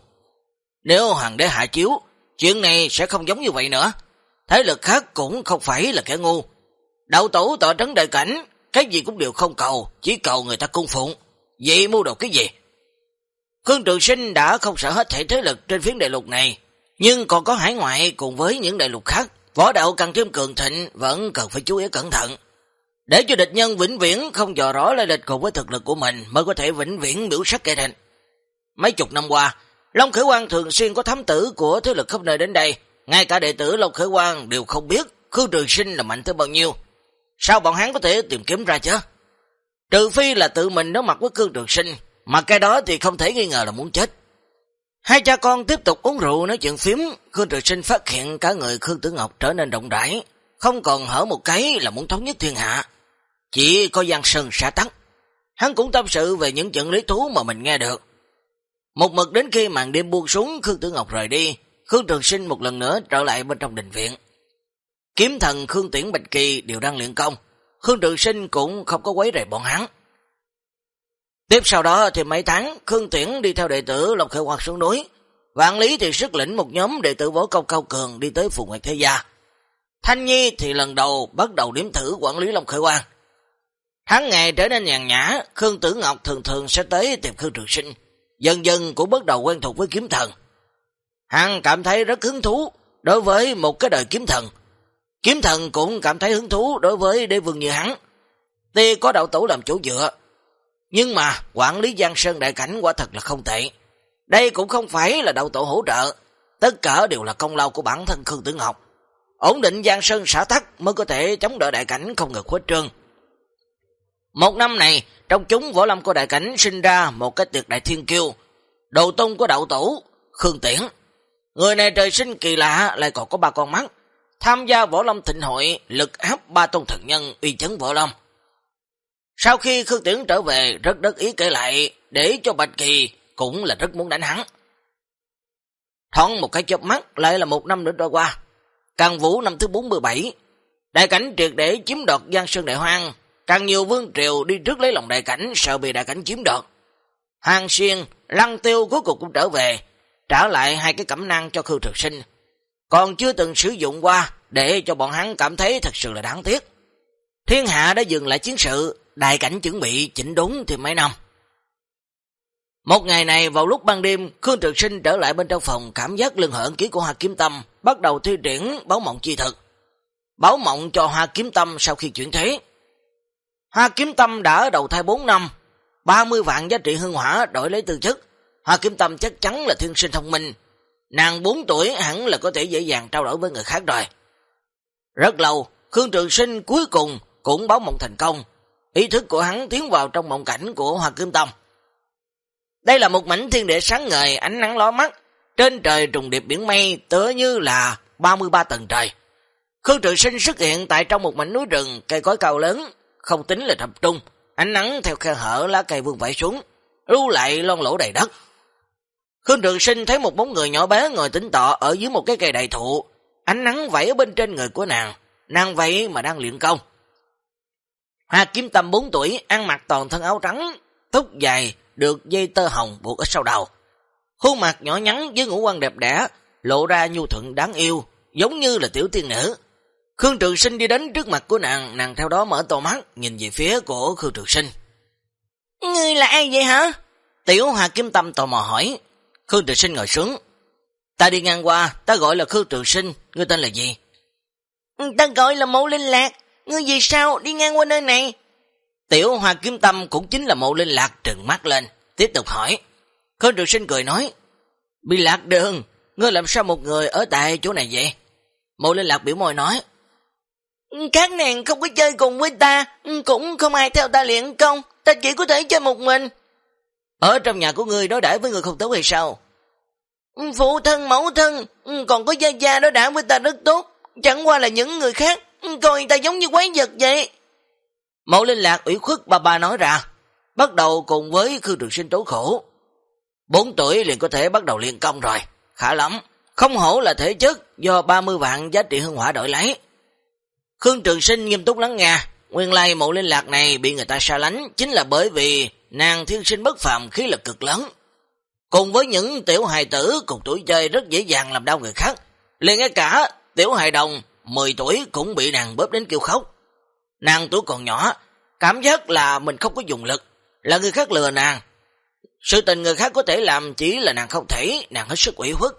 Nếu hoàng đế hạ chiếu, Chuyện này sẽ không giống như vậy nữa. Thế lực khác cũng không phải là kẻ ngu. Đạo tổ tọa trấn đại cảnh, cái gì cũng đều không cầu, chỉ cầu người ta cung phụng. Vậy mua đồ cái gì? Khương Trường Sinh đã không sợ hết thể thế lực trên phiến đại lục này, nhưng còn có hải ngoại cùng với những đại lục khác. Võ đạo càng thêm cường thịnh vẫn cần phải chú ý cẩn thận. Để cho địch nhân vĩnh viễn không dò rõ lai lịch cùng với thực lực của mình mới có thể vĩnh viễn biểu sắc kẻ địch. Mấy chục năm qua, Long Khởi Quang thường xuyên có thám tử của thế lực khắp nơi đến đây, ngay cả đệ tử Long Khởi Quang đều không biết Khương Trường Sinh là mạnh tới bao nhiêu. Sao bọn hắn có thể tìm kiếm ra chứ? Trừ phi là tự mình đối mặt với Khương Trường Sinh, mà cái đó thì không thể nghi ngờ là muốn chết. Hai cha con tiếp tục uống rượu nói chuyện phím, Khương Trường Sinh phát hiện cả người Khương Tử Ngọc trở nên rộng rãi, không còn hở một cái là muốn thống nhất thiên hạ. Chỉ có Giang Sơn xả tắc. Hắn cũng tâm sự về những trận lý thú mà mình nghe được. Một mực đến khi màn đêm buông xuống, Khương Tử Ngọc rời đi, Khương Trường Sinh một lần nữa trở lại bên trong đình viện. Kiếm thần Khương Tiễn Bạch Kỳ đều đang luyện công, Khương Trường Sinh cũng không có quấy rầy bọn hắn. Tiếp sau đó thì mấy tháng, Khương Tiễn đi theo đệ tử Lộc Khởi Hoạt xuống núi, Vạn Lý thì sức lĩnh một nhóm đệ tử võ công cao cường đi tới Phù Nguyệt Thế Gia. Thanh Nhi thì lần đầu bắt đầu điểm thử quản lý Long Khởi Quang. Tháng ngày trở nên nhàn nhã, Khương Tử Ngọc thường thường sẽ tới tìm Khương Trường Sinh, dần dần cũng bắt đầu quen thuộc với kiếm thần. Hắn cảm thấy rất hứng thú đối với một cái đời kiếm thần. Kiếm thần cũng cảm thấy hứng thú đối với đế vương như hắn. Tuy có đạo tổ làm chỗ dựa, nhưng mà quản lý Giang Sơn đại cảnh quả thật là không tệ. Đây cũng không phải là đạo tổ hỗ trợ, tất cả đều là công lao của bản thân Khương Tử Ngọc. Ổn định Giang Sơn xã tắc mới có thể chống đỡ đại cảnh không ngừng khuếch trương. Một năm này, trong chúng võ lâm của đại cảnh sinh ra một cái tuyệt đại thiên kiêu, đầu tôn của đạo tổ, Khương Tiễn. Người này trời sinh kỳ lạ lại còn có ba con mắt, tham gia võ lâm thịnh hội lực áp ba tôn thần nhân uy chấn võ lâm. Sau khi Khương Tiễn trở về, rất rất ý kể lại, để cho Bạch Kỳ cũng là rất muốn đánh hắn. Thoáng một cái chớp mắt lại là một năm nữa trôi qua. Càng Vũ năm thứ 47, đại cảnh triệt để chiếm đoạt Giang Sơn Đại Hoang, Càng nhiều vương triều đi trước lấy lòng đại cảnh, sợ bị đại cảnh chiếm đoạt. Hàng xuyên, lăng tiêu cuối cùng cũng trở về, trả lại hai cái cẩm năng cho Khương Thực Sinh. Còn chưa từng sử dụng qua, để cho bọn hắn cảm thấy thật sự là đáng tiếc. Thiên hạ đã dừng lại chiến sự, đại cảnh chuẩn bị chỉnh đốn thì mấy năm. Một ngày này vào lúc ban đêm, Khương Trực Sinh trở lại bên trong phòng cảm giác lưng hởn ký của Hoa Kiếm Tâm, bắt đầu thi triển báo mộng chi thực. Báo mộng cho Hoa Kiếm Tâm sau khi chuyển thế. Hoa Kiếm Tâm đã ở đầu thai 4 năm, 30 vạn giá trị hương hỏa đổi lấy tư chức. Hoa Kiếm Tâm chắc chắn là thiên sinh thông minh. Nàng 4 tuổi hẳn là có thể dễ dàng trao đổi với người khác rồi. Rất lâu, Khương Trường Sinh cuối cùng cũng báo mộng thành công. Ý thức của hắn tiến vào trong mộng cảnh của Hoa Kiếm Tâm. Đây là một mảnh thiên địa sáng ngời, ánh nắng ló mắt. Trên trời trùng điệp biển mây tựa như là 33 tầng trời. Khương Trường Sinh xuất hiện tại trong một mảnh núi rừng, cây cối cao lớn, không tính là tập trung. Ánh nắng theo khe hở lá cây vương vãi xuống, lưu lại lon lỗ đầy đất. Khương Trường Sinh thấy một bóng người nhỏ bé ngồi tĩnh tọa ở dưới một cái cây đại thụ, ánh nắng vẫy ở bên trên người của nàng, nàng vậy mà đang luyện công. Hoa Kiếm Tâm 4 tuổi, ăn mặc toàn thân áo trắng, tóc dài, được dây tơ hồng buộc ở sau đầu. Khuôn mặt nhỏ nhắn với ngũ quan đẹp đẽ, lộ ra nhu thuận đáng yêu, giống như là tiểu tiên nữ. Khương Trường Sinh đi đến trước mặt của nàng, nàng theo đó mở to mắt, nhìn về phía của Khương Trường Sinh. Ngươi là ai vậy hả? Tiểu Hoa Kiếm Tâm tò mò hỏi. Khương Trường Sinh ngồi xuống. Ta đi ngang qua, ta gọi là Khương Trường Sinh, ngươi tên là gì? Ta gọi là Mộ Linh Lạc, ngươi vì sao đi ngang qua nơi này? Tiểu Hoa Kiếm Tâm cũng chính là Mộ Linh Lạc trừng mắt lên, tiếp tục hỏi. Khương Trường Sinh cười nói, bị lạc đường, ngươi làm sao một người ở tại chỗ này vậy? Mộ Linh Lạc biểu môi nói, các nàng không có chơi cùng với ta, cũng không ai theo ta luyện công, ta chỉ có thể chơi một mình. Ở trong nhà của ngươi đối đãi với người không tốt hay sao? Phụ thân, mẫu thân, còn có gia gia đối đãi với ta rất tốt, chẳng qua là những người khác, coi ta giống như quái vật vậy. Mẫu linh lạc ủy khuất bà bà nói ra, bắt đầu cùng với Khương Trường Sinh tố khổ. Bốn tuổi liền có thể bắt đầu liên công rồi, khả lắm, không hổ là thể chất do 30 vạn giá trị hương hỏa đổi lấy. Khương Trường Sinh nghiêm túc lắng nghe, nguyên lai mộ linh lạc này bị người ta xa lánh chính là bởi vì nàng thiên sinh bất phàm khí lực cực lớn. Cùng với những tiểu hài tử cùng tuổi chơi rất dễ dàng làm đau người khác, liền ngay cả tiểu hài đồng 10 tuổi cũng bị nàng bóp đến kêu khóc. Nàng tuổi còn nhỏ, cảm giác là mình không có dùng lực, là người khác lừa nàng. Sự tình người khác có thể làm chỉ là nàng không thể, nàng hết sức ủy khuất.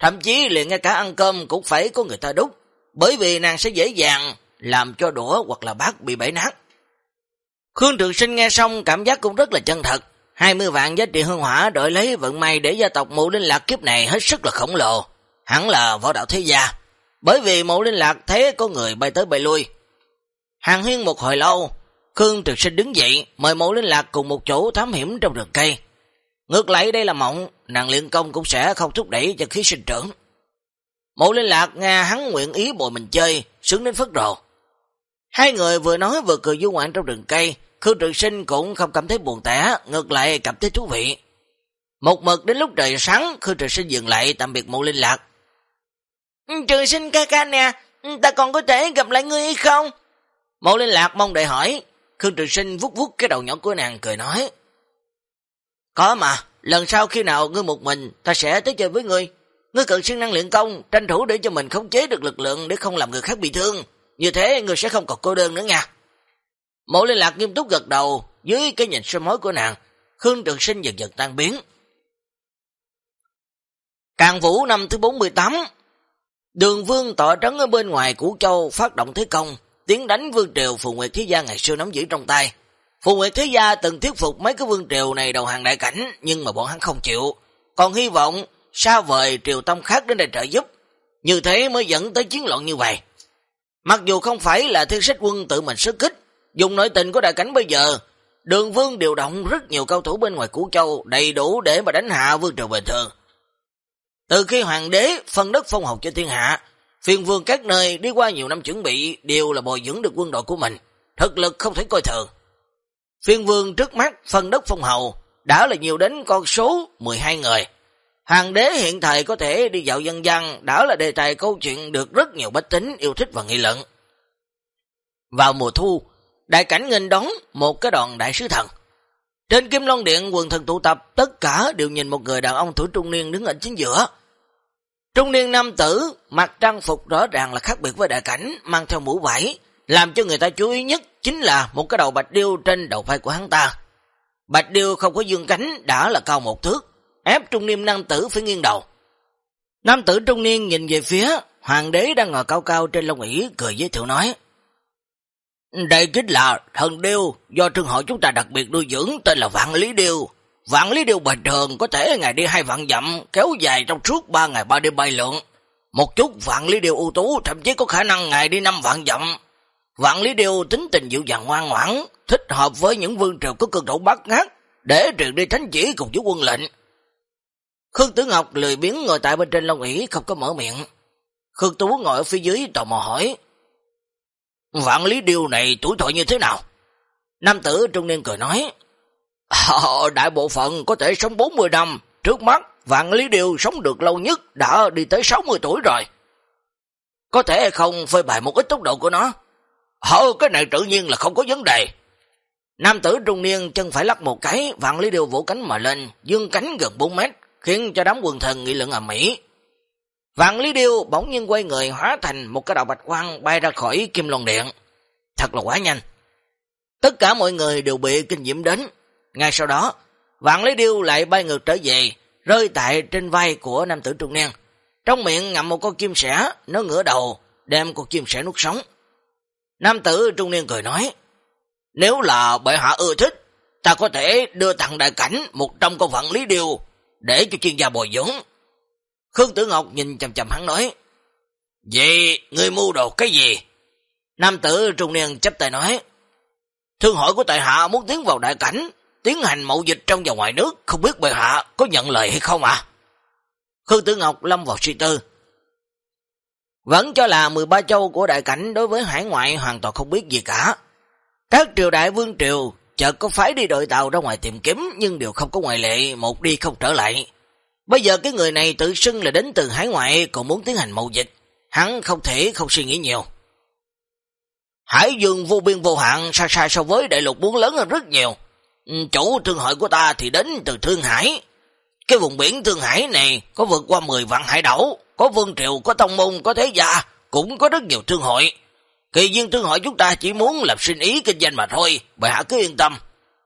Thậm chí liền ngay cả ăn cơm cũng phải có người ta đút bởi vì nàng sẽ dễ dàng làm cho đũa hoặc là bát bị bể nát. Khương Trường Sinh nghe xong cảm giác cũng rất là chân thật. 20 vạn giá trị hương hỏa đổi lấy vận may để gia tộc mụ linh lạc kiếp này hết sức là khổng lồ. Hẳn là võ đạo thế gia. Bởi vì mụ linh lạc thế có người bay tới bay lui. Hàng huyên một hồi lâu, Khương Trường Sinh đứng dậy, mời mụ linh lạc cùng một chỗ thám hiểm trong rừng cây. Ngược lại đây là mộng, nàng luyện công cũng sẽ không thúc đẩy cho khí sinh trưởng. Mộ linh lạc nghe hắn nguyện ý bồi mình chơi, sướng đến phất rồ. Hai người vừa nói vừa cười du ngoạn trong rừng cây, Khương Trường Sinh cũng không cảm thấy buồn tẻ, ngược lại cảm thấy thú vị. Một mực đến lúc trời sáng, Khương Trường Sinh dừng lại tạm biệt mộ linh lạc. Trường Sinh ca ca nè, ta còn có thể gặp lại ngươi hay không? Mộ linh lạc mong đợi hỏi, Khương Trường Sinh vút vút cái đầu nhỏ của nàng cười nói. Có mà, lần sau khi nào ngươi một mình, ta sẽ tới chơi với ngươi. Ngươi cần siêng năng luyện công, tranh thủ để cho mình khống chế được lực lượng để không làm người khác bị thương. Như thế ngươi sẽ không còn cô đơn nữa nha. Mộ liên lạc nghiêm túc gật đầu, dưới cái nhìn soi mối của nàng, Khương Trường Sinh dần dần tan biến. Càng Vũ năm thứ 48 Đường Vương tọa trấn ở bên ngoài Củ Châu phát động thế công, tiến đánh Vương Triều Phù Nguyệt Thế Gia ngày xưa nắm giữ trong tay. Phù Nguyệt Thế Gia từng thuyết phục mấy cái Vương Triều này đầu hàng đại cảnh, nhưng mà bọn hắn không chịu. Còn hy vọng sao vời Triều Tông khác đến đây trợ giúp. Như thế mới dẫn tới chiến loạn như vậy. Mặc dù không phải là thiên sách quân tự mình sức kích, dùng nội tình của đại cảnh bây giờ, đường vương điều động rất nhiều cao thủ bên ngoài Củ Châu đầy đủ để mà đánh hạ vương triều bình thường. Từ khi hoàng đế phân đất phong hầu cho thiên hạ, phiên vương các nơi đi qua nhiều năm chuẩn bị đều là bồi dưỡng được quân đội của mình, thực lực không thể coi thường. Phiên vương trước mắt phân đất phong hầu đã là nhiều đến con số 12 người. Hàng đế hiện thời có thể đi dạo dân dân đã là đề tài câu chuyện được rất nhiều bách tính yêu thích và nghị luận. Vào mùa thu, đại cảnh nghênh đón một cái đoàn đại sứ thần. Trên Kim Long Điện quần thần tụ tập, tất cả đều nhìn một người đàn ông tuổi trung niên đứng ở chính giữa. Trung niên nam tử, mặc trang phục rõ ràng là khác biệt với đại cảnh, mang theo mũ vải, làm cho người ta chú ý nhất chính là một cái đầu bạch điêu trên đầu vai của hắn ta. Bạch điêu không có dương cánh đã là cao một thước, ép trung niên nam tử phải nghiêng đầu. Nam tử trung niên nhìn về phía hoàng đế đang ngồi cao cao trên lông ỷ cười giới thiệu nói. Đây chính là thần điêu do trường hội chúng ta đặc biệt nuôi dưỡng tên là Vạn Lý Điêu. Vạn Lý Điêu bình thường có thể ngày đi hai vạn dặm kéo dài trong suốt ba ngày ba đêm bay lượn. Một chút Vạn Lý Điêu ưu tú thậm chí có khả năng ngày đi năm vạn dặm. Vạn Lý Điêu tính tình dịu dàng ngoan ngoãn, thích hợp với những vương triều có cường độ bắt ngát để truyền đi thánh chỉ cùng với quân lệnh. Khương Tử Ngọc lười biến ngồi tại bên trên lông ỷ không có mở miệng. Khương Tú ngồi ở phía dưới tò mò hỏi. Vạn lý điều này tuổi thọ như thế nào? Nam tử trung niên cười nói. Ờ, đại bộ phận có thể sống 40 năm. Trước mắt, vạn lý điều sống được lâu nhất đã đi tới 60 tuổi rồi. Có thể không phơi bày một ít tốc độ của nó. Ờ, cái này tự nhiên là không có vấn đề. Nam tử trung niên chân phải lắc một cái, vạn lý điều vỗ cánh mà lên, dương cánh gần 4 mét, khiến cho đám quần thần nghị luận ầm mỹ. Vạn Lý Điêu bỗng nhiên quay người hóa thành một cái đạo bạch quang bay ra khỏi kim lồng điện. Thật là quá nhanh. Tất cả mọi người đều bị kinh diễm đến. Ngay sau đó, Vạn Lý Điêu lại bay ngược trở về, rơi tại trên vai của nam tử trung niên. Trong miệng ngậm một con kim sẻ, nó ngửa đầu, đem con kim sẻ nuốt sống. Nam tử trung niên cười nói, nếu là bệ hạ ưa thích, ta có thể đưa thằng đại cảnh một trăm con Vạn Lý Điêu để cho chuyên gia bồi dưỡng. Khương Tử Ngọc nhìn chầm chầm hắn nói, Vậy ngươi mưu đồ cái gì? Nam tử trung niên chấp tay nói, Thương hội của tại hạ muốn tiến vào đại cảnh, tiến hành mậu dịch trong và ngoài nước, không biết bệ hạ có nhận lời hay không ạ? Khương Tử Ngọc lâm vào suy tư. Vẫn cho là 13 châu của đại cảnh đối với hải ngoại hoàn toàn không biết gì cả. Các triều đại vương triều chợt có phải đi đội tàu ra ngoài tìm kiếm nhưng đều không có ngoại lệ, một đi không trở lại. Bây giờ cái người này tự xưng là đến từ hải ngoại còn muốn tiến hành mậu dịch, hắn không thể không suy nghĩ nhiều. Hải dương vô biên vô hạn xa xa so với đại lục muốn lớn hơn rất nhiều. Ừ, Chủ thương hội của ta thì đến từ Thương Hải. Cái vùng biển Thương Hải này có vượt qua 10 vạn hải đảo, có vương triều, có tông môn, có thế gia, cũng có rất nhiều thương hội. Kỳ viên thương hội chúng ta chỉ muốn lập sinh ý kinh doanh mà thôi, bệ hạ cứ yên tâm.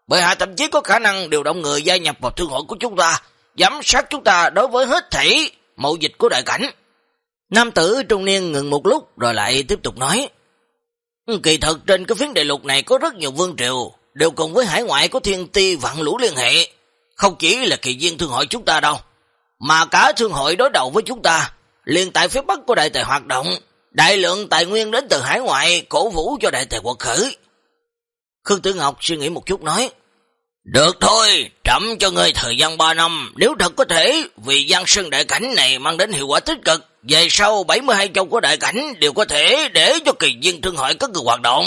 Bệ hạ thậm chí có khả năng điều động người gia nhập vào thương hội của chúng ta, giám sát chúng ta đối với hết thảy mậu dịch của đại cảnh. Nam tử trung niên ngừng một lúc rồi lại tiếp tục nói. Kỳ thật trên cái phiến đại lục này có rất nhiều vương triều, đều cùng với hải ngoại có thiên ti vạn lũ liên hệ. Không chỉ là kỳ viên thương hội chúng ta đâu, mà cả thương hội đối đầu với chúng ta, liền tại phía bắc của đại tài hoạt động, đại lượng tài nguyên đến từ hải ngoại cổ vũ cho đại tề quật khởi. Khương Tử Ngọc suy nghĩ một chút nói, được thôi, chậm cho ngươi thời gian 3 năm, nếu thật có thể, vì gian sơn đại cảnh này mang đến hiệu quả tích cực, về sau 72 châu của đại cảnh đều có thể để cho kỳ viên thương hội có người hoạt động.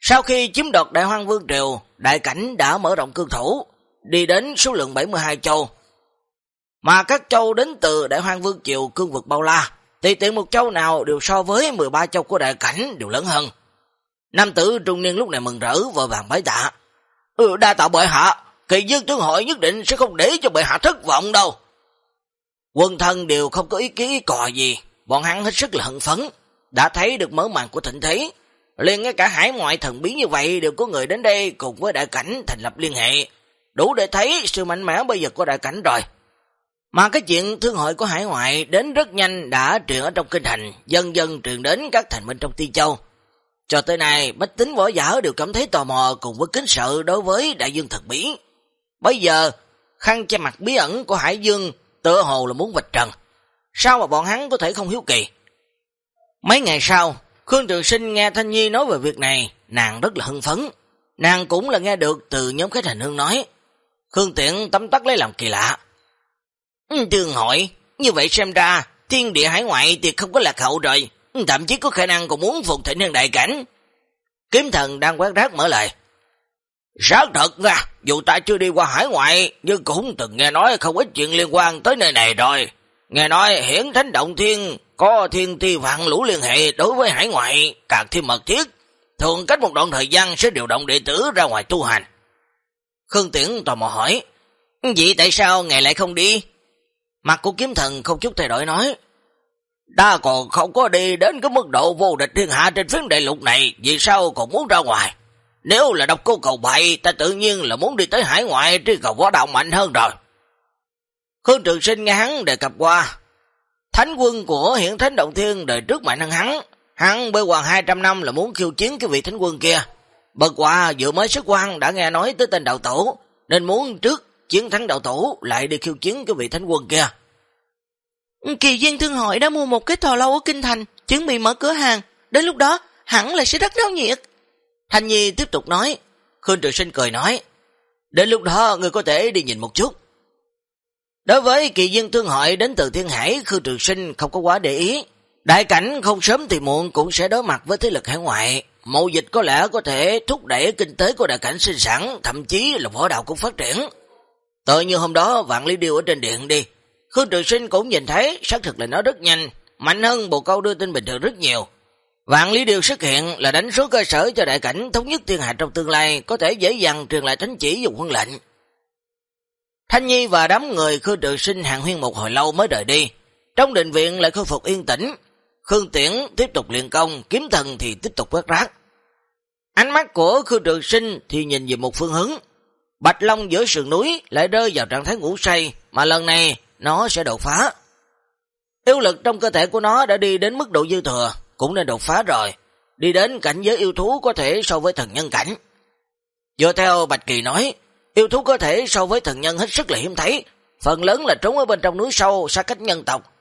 Sau khi chiếm đoạt đại hoang vương triều, đại cảnh đã mở rộng cương thủ, đi đến số lượng 72 châu. Mà các châu đến từ đại hoang vương triều cương vực bao la, thì tiện một châu nào đều so với 13 châu của đại cảnh đều lớn hơn. Nam tử trung niên lúc này mừng rỡ vội vàng bái tạ. Ừ, đa tạo bệ hạ, kỳ dương tướng hội nhất định sẽ không để cho bệ hạ thất vọng đâu. Quân thân đều không có ý kiến ý cò gì, bọn hắn hết sức là hận phấn, đã thấy được mở màn của thịnh thế. liền ngay cả hải ngoại thần biến như vậy đều có người đến đây cùng với đại cảnh thành lập liên hệ, đủ để thấy sự mạnh mẽ bây giờ của đại cảnh rồi. Mà cái chuyện thương hội của hải ngoại đến rất nhanh đã truyền ở trong kinh thành, dần dần truyền đến các thành bên trong Tiên Châu. Cho tới nay, bách tính võ giả đều cảm thấy tò mò cùng với kính sợ đối với đại dương thần bí. Bây giờ, khăn che mặt bí ẩn của Hải Dương tựa hồ là muốn vạch trần. Sao mà bọn hắn có thể không hiếu kỳ? Mấy ngày sau, Khương Trường Sinh nghe Thanh Nhi nói về việc này, nàng rất là hưng phấn. Nàng cũng là nghe được từ nhóm khách hành hương nói. Khương Tiện tấm tắt lấy làm kỳ lạ. Thương hỏi, như vậy xem ra, thiên địa hải ngoại thì không có lạc hậu rồi thậm chí có khả năng còn muốn phục thịnh hơn đại cảnh. Kiếm thần đang quát rác mở lời. Rác thật nha, dù ta chưa đi qua hải ngoại, nhưng cũng từng nghe nói không ít chuyện liên quan tới nơi này rồi. Nghe nói hiển thánh động thiên có thiên ti vạn lũ liên hệ đối với hải ngoại càng thêm mật thiết. Thường cách một đoạn thời gian sẽ điều động đệ tử ra ngoài tu hành. Khương Tiễn tò mò hỏi, Vậy tại sao ngài lại không đi? Mặt của kiếm thần không chút thay đổi nói, Ta còn không có đi đến cái mức độ vô địch thiên hạ trên phiến đại lục này, vì sao còn muốn ra ngoài? Nếu là độc cô cầu bậy, ta tự nhiên là muốn đi tới hải ngoại tri cầu võ đạo mạnh hơn rồi. Khương Trường Sinh nghe hắn đề cập qua, thánh quân của hiện thánh động thiên đời trước mạnh hơn hắn, hắn bê hoàng 200 năm là muốn khiêu chiến cái vị thánh quân kia. Bật qua vừa mới xuất quan đã nghe nói tới tên đạo tổ, nên muốn trước chiến thắng đạo tổ lại đi khiêu chiến cái vị thánh quân kia. Kỳ duyên thương hội đã mua một cái thò lâu ở Kinh Thành, chuẩn bị mở cửa hàng, đến lúc đó hẳn là sẽ rất náo nhiệt. Thanh Nhi tiếp tục nói, Khương Trường Sinh cười nói, đến lúc đó người có thể đi nhìn một chút. Đối với kỳ duyên thương hội đến từ Thiên Hải, Khương Trường Sinh không có quá để ý. Đại cảnh không sớm thì muộn cũng sẽ đối mặt với thế lực hải ngoại. Mậu dịch có lẽ có thể thúc đẩy kinh tế của đại cảnh sinh sản, thậm chí là võ đạo cũng phát triển. Tự như hôm đó vạn lý điêu ở trên điện đi, Khương Trường Sinh cũng nhìn thấy, xác thực là nó rất nhanh, mạnh hơn bộ câu đưa tin bình thường rất nhiều. Vạn lý điều xuất hiện là đánh số cơ sở cho đại cảnh thống nhất thiên hạ trong tương lai, có thể dễ dàng truyền lại thánh chỉ dùng quân lệnh. Thanh Nhi và đám người Khương Trường Sinh hàng huyên một hồi lâu mới rời đi. Trong định viện lại khôi phục yên tĩnh. Khương Tiễn tiếp tục luyện công, kiếm thần thì tiếp tục quét rác. Ánh mắt của Khương Trường Sinh thì nhìn về một phương hướng. Bạch Long giữa sườn núi lại rơi vào trạng thái ngủ say, mà lần này nó sẽ đột phá. Yêu lực trong cơ thể của nó đã đi đến mức độ dư thừa, cũng nên đột phá rồi. Đi đến cảnh giới yêu thú có thể so với thần nhân cảnh. Dựa theo Bạch Kỳ nói, yêu thú có thể so với thần nhân hết sức là hiếm thấy, phần lớn là trốn ở bên trong núi sâu, xa cách nhân tộc.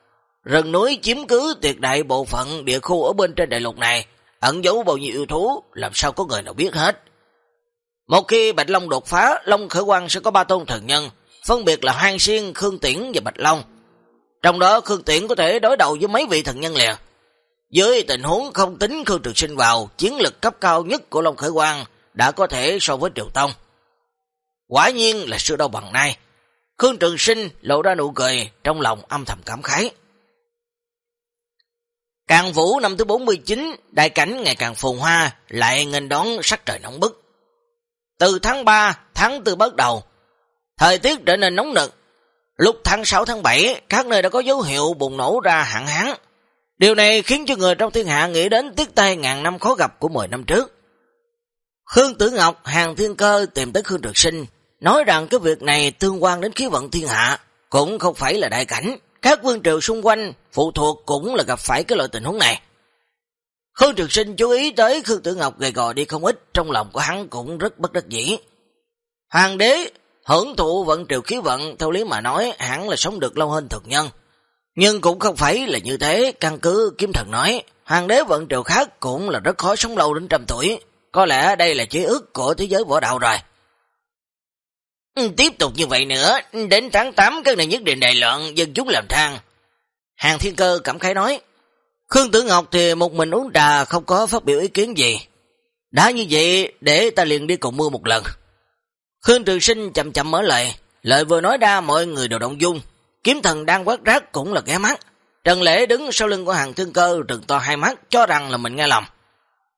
Rừng núi chiếm cứ tuyệt đại bộ phận địa khu ở bên trên đại lục này, ẩn giấu bao nhiêu yêu thú, làm sao có người nào biết hết. Một khi Bạch Long đột phá, Long Khởi Quang sẽ có ba tôn thần nhân, phân biệt là Hoang Xuyên, Khương Tiễn và Bạch Long. Trong đó Khương Tiễn có thể đối đầu với mấy vị thần nhân lìa. Với tình huống không tính Khương Trường Sinh vào, chiến lực cấp cao nhất của Long Khởi Quang đã có thể so với Triều Tông. Quả nhiên là sự đâu bằng nay. Khương Trường Sinh lộ ra nụ cười, trong lòng âm thầm cảm khái. Càng vũ năm thứ 49, đại cảnh ngày càng phồn hoa, lại nghênh đón sắc trời nóng bức. Từ tháng 3, tháng 4 bắt đầu, thời tiết trở nên nóng nực. Lúc tháng 6 tháng 7, các nơi đã có dấu hiệu bùng nổ ra hạn hán. Điều này khiến cho người trong thiên hạ nghĩ đến tiết tay ngàn năm khó gặp của 10 năm trước. Khương Tử Ngọc, Hàng Thiên Cơ tìm tới Khương Trực Sinh, nói rằng cái việc này tương quan đến khí vận thiên hạ, cũng không phải là đại cảnh. Các vương triều xung quanh phụ thuộc cũng là gặp phải cái loại tình huống này. Khương Trường Sinh chú ý tới Khương Tử Ngọc gầy gò đi không ít, trong lòng của hắn cũng rất bất đắc dĩ. Hoàng đế hưởng thụ vận triều khí vận, theo lý mà nói, hẳn là sống được lâu hơn thực nhân. Nhưng cũng không phải là như thế, căn cứ Kiếm Thần nói, hoàng đế vận triều khác cũng là rất khó sống lâu đến trăm tuổi. Có lẽ đây là chế ước của thế giới võ đạo rồi. Ừ, tiếp tục như vậy nữa, đến tháng 8 các này nhất định đại loạn, dân chúng làm thang. Hàng thiên cơ cảm khái nói, Khương Tử Ngọc thì một mình uống trà không có phát biểu ý kiến gì. Đã như vậy, để ta liền đi cùng mưa một lần. Khương Trường Sinh chậm chậm mở lời, lời vừa nói ra mọi người đều động dung. Kiếm thần đang quát rác cũng là ghé mắt. Trần Lễ đứng sau lưng của hàng thiên cơ trừng to hai mắt cho rằng là mình nghe lầm.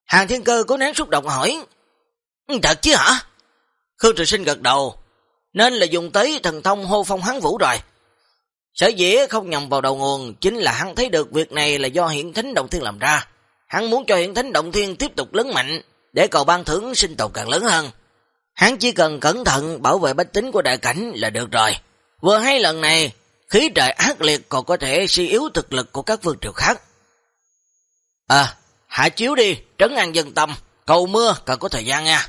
Hàng thiên cơ cố nén xúc động hỏi, Thật chứ hả? Khương Trường Sinh gật đầu, nên là dùng tới thần thông hô phong hắn vũ rồi. Sở dĩ không nhầm vào đầu nguồn chính là hắn thấy được việc này là do hiện thánh động thiên làm ra. Hắn muốn cho hiện thánh động thiên tiếp tục lớn mạnh để cầu ban thưởng sinh tồn càng lớn hơn. Hắn chỉ cần cẩn thận bảo vệ bách tính của đại cảnh là được rồi. Vừa hay lần này, khí trời ác liệt còn có thể suy yếu thực lực của các vương triều khác. À, hạ chiếu đi, trấn an dân tâm, cầu mưa cần có thời gian nha.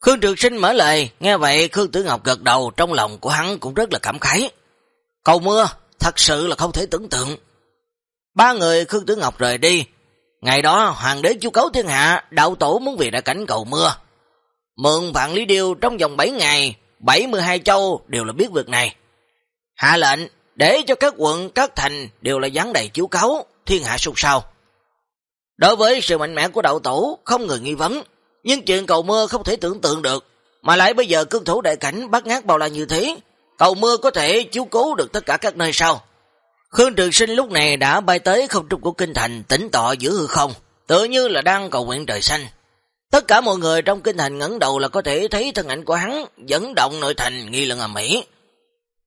Khương Trường Sinh mở lời, nghe vậy Khương Tử Ngọc gật đầu, trong lòng của hắn cũng rất là cảm khái. Cầu mưa, thật sự là không thể tưởng tượng. Ba người Khương Tử Ngọc rời đi. Ngày đó, Hoàng đế chú cấu thiên hạ, đạo tổ muốn vì đại cảnh cầu mưa. Mượn vạn lý điêu trong vòng 7 ngày, 72 châu đều là biết việc này. Hạ lệnh, để cho các quận, các thành đều là dán đầy chiếu cấu, thiên hạ sụt sao. Đối với sự mạnh mẽ của đạo tổ, không người nghi vấn, nhưng chuyện cầu mưa không thể tưởng tượng được, mà lại bây giờ cương thủ đại cảnh bắt ngát bao la như thế, cầu mưa có thể chiếu cố được tất cả các nơi sao. Khương Trường Sinh lúc này đã bay tới không trung của kinh thành tỉnh tọa giữa hư không, tự như là đang cầu nguyện trời xanh. Tất cả mọi người trong kinh thành ngẩng đầu là có thể thấy thân ảnh của hắn dẫn động nội thành nghi lần ở mỹ.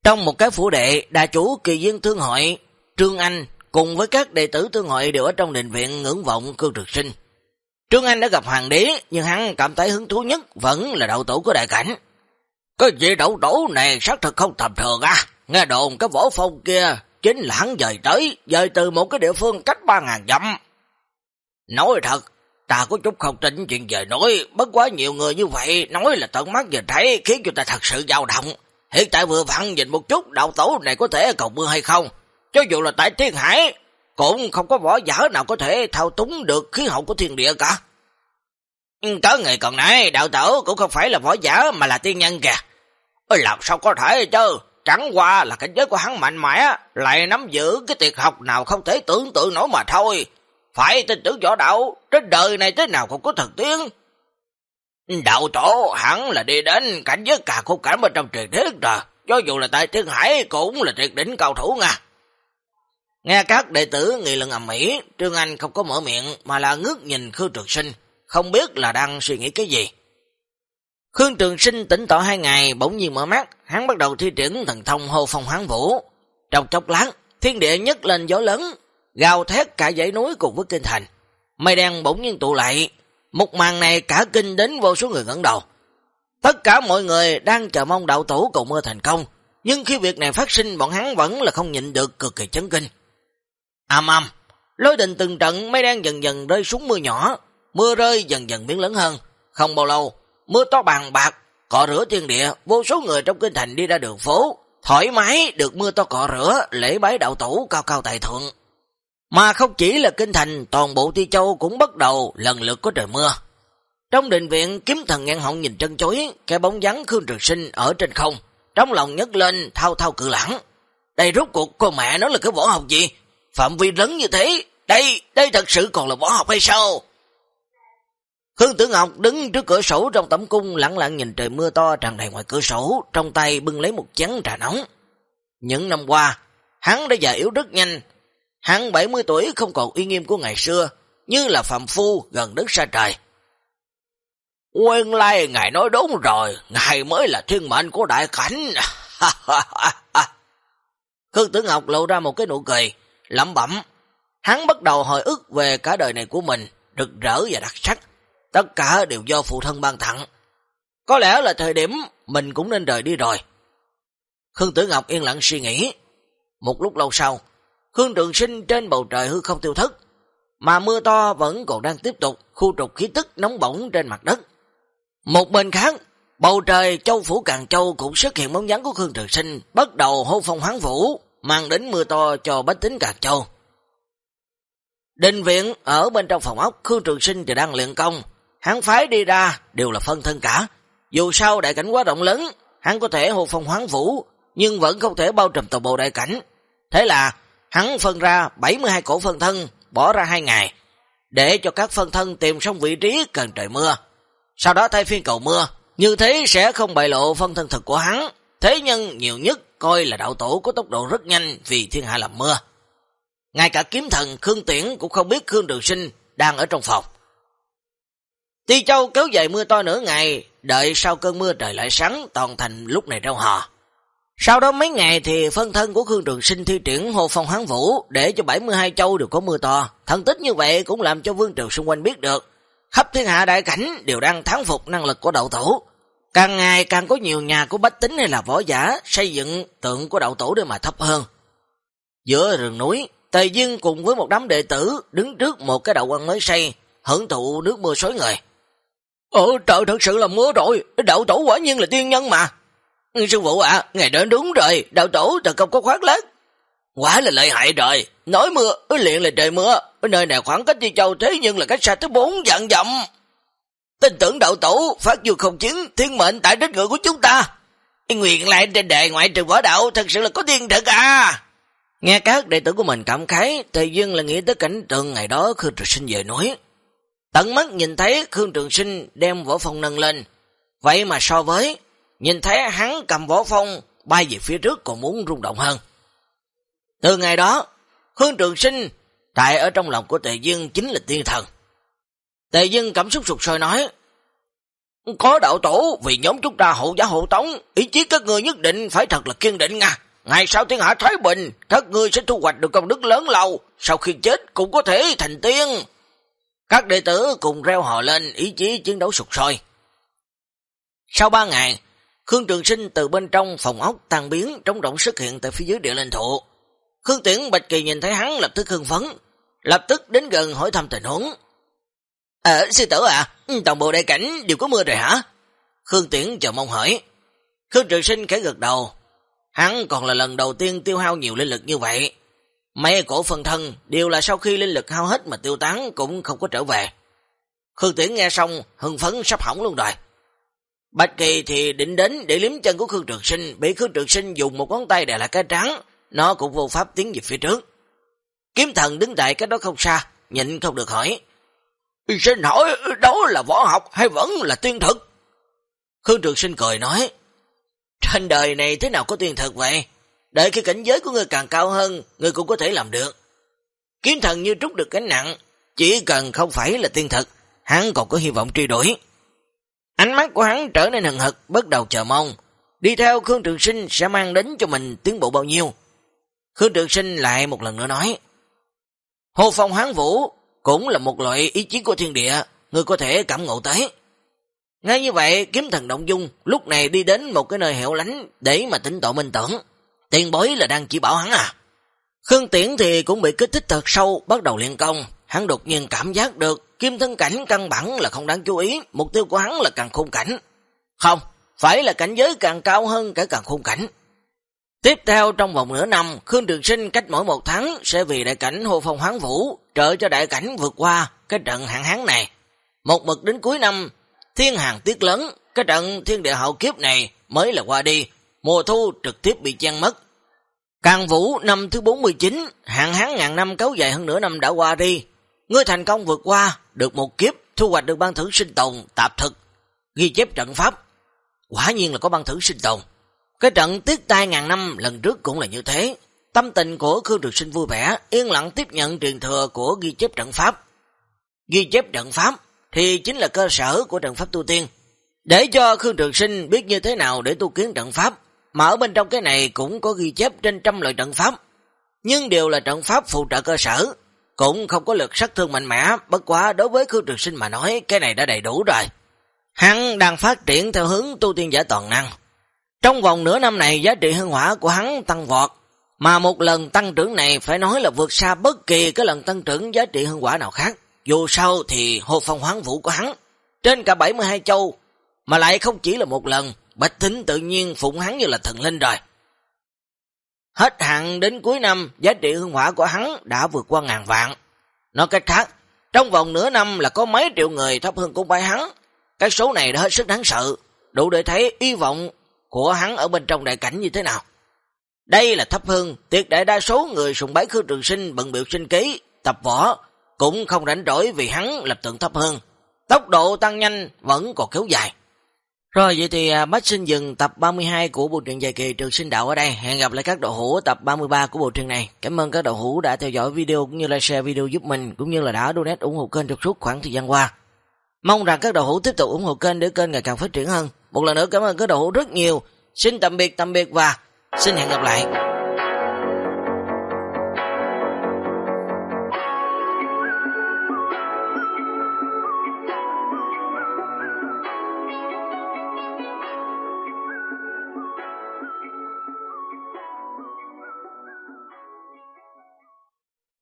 Trong một cái phủ đệ, đà chủ kỳ viên thương hội, Trương Anh cùng với các đệ tử thương hội đều ở trong đình viện ngưỡng vọng Khương trực sinh. Trương Anh đã gặp hoàng đế, nhưng hắn cảm thấy hứng thú nhất vẫn là đạo tổ của đại cảnh. Cái gì đậu đổ này xác thực không tầm thường à? Nghe đồn cái võ phong kia chính là hắn dời tới, dời từ một cái địa phương cách ba ngàn dặm. Nói thật, ta có chút không tin chuyện về nói, bất quá nhiều người như vậy, nói là tận mắt nhìn thấy, khiến cho ta thật sự dao động. Hiện tại vừa vặn nhìn một chút, đạo tổ này có thể cầu mưa hay không? Cho dù là tại thiên hải, cũng không có võ giả nào có thể thao túng được khí hậu của thiên địa cả. Ừ, có người còn nãy đạo tổ cũng không phải là võ giả mà là tiên nhân kìa. Ôi làm sao có thể chứ? Chẳng qua là cảnh giới của hắn mạnh mẽ, lại nắm giữ cái tuyệt học nào không thể tưởng tượng nổi mà thôi. Phải tin tưởng võ đạo, trên đời này thế nào cũng có thần tiên. Đạo tổ hẳn là đi đến cảnh giới cả khu cảnh bên trong truyền thuyết rồi. Cho dù là tại thiên hải cũng là tuyệt đỉnh cao thủ nha. Nghe các đệ tử nghị luận ầm mỹ, Trương Anh không có mở miệng mà là ngước nhìn Khương Trường Sinh, không biết là đang suy nghĩ cái gì. Khương Trường Sinh tỉnh tỏ hai ngày, bỗng nhiên mở mắt, hắn bắt đầu thi triển thần thông hô phong hoán vũ. Trong chốc lát, thiên địa nhấc lên gió lớn, gào thét cả dãy núi cùng với kinh thành. Mây đen bỗng nhiên tụ lại, một màn này cả kinh đến vô số người ngẩn đầu. Tất cả mọi người đang chờ mong đạo tổ cầu mưa thành công, nhưng khi việc này phát sinh bọn hắn vẫn là không nhịn được cực kỳ chấn kinh. Âm âm, lối đình từng trận mây đen dần dần rơi xuống mưa nhỏ, mưa rơi dần dần biến lớn hơn. Không bao lâu, mưa to bằng bạc, cọ rửa thiên địa, vô số người trong kinh thành đi ra đường phố, thoải mái được mưa to cọ rửa, lễ bái đạo tổ cao cao tài thượng. Mà không chỉ là kinh thành, toàn bộ Ti Châu cũng bắt đầu lần lượt có trời mưa. Trong đình viện, kiếm thần ngang họng nhìn chân chối, cái bóng dáng Khương Trường Sinh ở trên không, trong lòng nhấc lên thao thao cự lãng. Đây rốt cuộc con mẹ nó là cái võ học gì? Phạm vi lớn như thế, đây, đây thật sự còn là võ học hay sao? Khương Tử Ngọc đứng trước cửa sổ trong tẩm cung lặng lặng nhìn trời mưa to tràn đầy ngoài cửa sổ, trong tay bưng lấy một chén trà nóng. Những năm qua, hắn đã già yếu rất nhanh. Hắn 70 tuổi không còn uy nghiêm của ngày xưa, như là phàm phu gần đất xa trời. Nguyên lai ngài nói đúng rồi, ngài mới là thiên mệnh của đại cảnh. Khương Tử Ngọc lộ ra một cái nụ cười, lẩm bẩm. Hắn bắt đầu hồi ức về cả đời này của mình, rực rỡ và đặc sắc. Tất cả đều do phụ thân ban tặng. Có lẽ là thời điểm mình cũng nên rời đi rồi. Khương Tử Ngọc yên lặng suy nghĩ. Một lúc lâu sau, Khương Trường Sinh trên bầu trời hư không tiêu thất, mà mưa to vẫn còn đang tiếp tục khu trục khí tức nóng bỏng trên mặt đất. Một bên khác, bầu trời châu phủ Càng Châu cũng xuất hiện bóng dáng của Khương Trường Sinh, bắt đầu hô phong hoáng vũ, mang đến mưa to cho bách tính Càng Châu. Đình viện ở bên trong phòng ốc, Khương Trường Sinh thì đang luyện công, hắn phái đi ra đều là phân thân cả. Dù sao đại cảnh quá rộng lớn, hắn có thể hộ phong hoáng vũ, nhưng vẫn không thể bao trùm toàn bộ đại cảnh. Thế là hắn phân ra 72 cổ phân thân, bỏ ra hai ngày, để cho các phân thân tìm xong vị trí cần trời mưa. Sau đó thay phiên cầu mưa, như thế sẽ không bại lộ phân thân thực của hắn. Thế nhưng nhiều nhất coi là đạo tổ có tốc độ rất nhanh vì thiên hạ làm mưa. Ngay cả kiếm thần Khương Tiễn cũng không biết Khương Đường Sinh đang ở trong phòng. Ti Châu kéo dài mưa to nửa ngày, đợi sau cơn mưa trời lại sáng, toàn thành lúc này rau hò. Sau đó mấy ngày thì phân thân của Khương Trường Sinh thi triển hồ phong hán vũ để cho 72 châu đều có mưa to. Thần tích như vậy cũng làm cho vương triều xung quanh biết được. Khắp thiên hạ đại cảnh đều đang thắng phục năng lực của đậu tổ. Càng ngày càng có nhiều nhà của bách tính hay là võ giả xây dựng tượng của đậu tổ để mà thấp hơn. Giữa rừng núi, Tề Dương cùng với một đám đệ tử đứng trước một cái đạo quan mới xây, hưởng thụ nước mưa xối người. Ồ trời thật sự là mưa rồi, đạo tổ quả nhiên là tiên nhân mà. Ừ, sư phụ ạ, ngày đến đúng rồi, đạo tổ thật không có khoát lát. Quá là lợi hại rồi, nói mưa, ừ, liền là trời mưa, nơi này khoảng cách đi châu thế nhưng là cách xa tới bốn vạn dặm. Tin tưởng đạo tổ, phát dù không chứng, thiên mệnh tại đất ngựa của chúng ta. Nguyện lại trên đề ngoại trừ võ đạo, thật sự là có tiên thật à. Nghe các đệ tử của mình cảm khái, thầy Dương là nghĩ tới cảnh tượng ngày đó khi trời Sinh về nói. Tận mắt nhìn thấy Khương Trường Sinh đem võ phong nâng lên. Vậy mà so với, nhìn thấy hắn cầm võ phong bay về phía trước còn muốn rung động hơn. Từ ngày đó, Khương Trường Sinh tại ở trong lòng của Tề Dương chính là tiên thần. Tề Dương cảm xúc sụt sôi nói, Có đạo tổ vì nhóm chúng ta hộ giả hộ tống, ý chí các người nhất định phải thật là kiên định nha. Ngày sau thiên hạ Thái Bình, các ngươi sẽ thu hoạch được công đức lớn lâu, sau khi chết cũng có thể thành tiên. Các đệ tử cùng reo hò lên ý chí chiến đấu sụt sôi. Sau ba ngày, Khương Trường Sinh từ bên trong phòng ốc tan biến trống rộng xuất hiện tại phía dưới địa linh thụ. Khương Tiễn Bạch Kỳ nhìn thấy hắn lập tức hưng phấn, lập tức đến gần hỏi thăm tình huống. Ờ, sư tử à, toàn bộ đại cảnh đều có mưa rồi hả? Khương Tiễn chờ mong hỏi. Khương Trường Sinh khẽ gật đầu. Hắn còn là lần đầu tiên tiêu hao nhiều linh lực như vậy. Mấy cổ phần thân đều là sau khi linh lực hao hết mà tiêu tán cũng không có trở về. Khương Tiễn nghe xong, hưng phấn sắp hỏng luôn rồi. Bạch Kỳ thì định đến để liếm chân của Khương Trường Sinh, bị Khương Trường Sinh dùng một ngón tay đè lại cái trắng, nó cũng vô pháp tiến về phía trước. Kiếm thần đứng tại cái đó không xa, nhịn không được hỏi. Xin hỏi đó là võ học hay vẫn là tiên thực? Khương Trường Sinh cười nói. Trên đời này thế nào có tiên thực vậy? Đợi khi cảnh giới của người càng cao hơn, người cũng có thể làm được. Kiếm thần như trút được cánh nặng, chỉ cần không phải là tiên thực, hắn còn có hy vọng truy đuổi. Ánh mắt của hắn trở nên hừng hực, bắt đầu chờ mong. Đi theo Khương Trường Sinh sẽ mang đến cho mình tiến bộ bao nhiêu. Khương Trường Sinh lại một lần nữa nói. Hồ phong hán vũ cũng là một loại ý chí của thiên địa, người có thể cảm ngộ tới. Ngay như vậy, kiếm thần động dung lúc này đi đến một cái nơi hẻo lánh để mà tỉnh tội minh tưởng. Tiền bối là đang chỉ bảo hắn à. Khương Tiễn thì cũng bị kích thích thật sâu, bắt đầu liên công. Hắn đột nhiên cảm giác được kim thân cảnh căn bản là không đáng chú ý, mục tiêu của hắn là càng khung cảnh. Không, phải là cảnh giới càng cao hơn cả càng khung cảnh. Tiếp theo trong vòng nửa năm, Khương Trường Sinh cách mỗi một tháng sẽ vì đại cảnh hô phong hoáng vũ trợ cho đại cảnh vượt qua cái trận hạn hán này. Một mực đến cuối năm, thiên hàng tiết lớn, cái trận thiên địa hậu kiếp này mới là qua đi, mùa thu trực tiếp bị chen mất. Càng vũ năm thứ 49, hạn hán ngàn năm kéo dài hơn nửa năm đã qua đi. Ngươi thành công vượt qua, được một kiếp, thu hoạch được ban thử sinh tồn, tạp thực, ghi chép trận pháp. Quả nhiên là có ban thử sinh tồn. Cái trận tiết tai ngàn năm lần trước cũng là như thế. Tâm tình của Khương Trực Sinh vui vẻ, yên lặng tiếp nhận truyền thừa của ghi chép trận pháp. Ghi chép trận pháp thì chính là cơ sở của trận pháp tu tiên. Để cho Khương Trường Sinh biết như thế nào để tu kiến trận pháp, mà ở bên trong cái này cũng có ghi chép trên trăm loại trận pháp. Nhưng đều là trận pháp phụ trợ cơ sở, cũng không có lực sát thương mạnh mẽ, bất quá đối với Khương Trường Sinh mà nói cái này đã đầy đủ rồi. Hắn đang phát triển theo hướng tu tiên giả toàn năng. Trong vòng nửa năm này giá trị hương hỏa của hắn tăng vọt, mà một lần tăng trưởng này phải nói là vượt xa bất kỳ cái lần tăng trưởng giá trị hương quả nào khác. Dù sao thì hồ phong hoáng vũ của hắn, trên cả 72 châu, mà lại không chỉ là một lần, Bạch Thính tự nhiên phụng hắn như là thần linh rồi. Hết hạn đến cuối năm, giá trị hương hỏa của hắn đã vượt qua ngàn vạn. Nói cách khác, trong vòng nửa năm là có mấy triệu người thấp hơn cung bái hắn. Cái số này đã hết sức đáng sợ, đủ để thấy hy vọng của hắn ở bên trong đại cảnh như thế nào. Đây là thấp hương, tuyệt đại đa số người sùng bái khư trường sinh bận biểu sinh ký, tập võ, cũng không rảnh rỗi vì hắn lập tượng thấp hương. Tốc độ tăng nhanh vẫn còn kéo dài. Rồi, vậy thì à, Bách xin dừng tập 32 của bộ truyện dài kỳ Trường Sinh Đạo ở đây. Hẹn gặp lại các đội hữu tập 33 của bộ truyện này. Cảm ơn các đội hữu đã theo dõi video cũng như là share video giúp mình, cũng như là đã donate ủng hộ kênh trong suốt khoảng thời gian qua. Mong rằng các đội hữu tiếp tục ủng hộ kênh để kênh ngày càng phát triển hơn. Một lần nữa cảm ơn các đội hữu rất nhiều. Xin tạm biệt tạm biệt và xin hẹn gặp lại.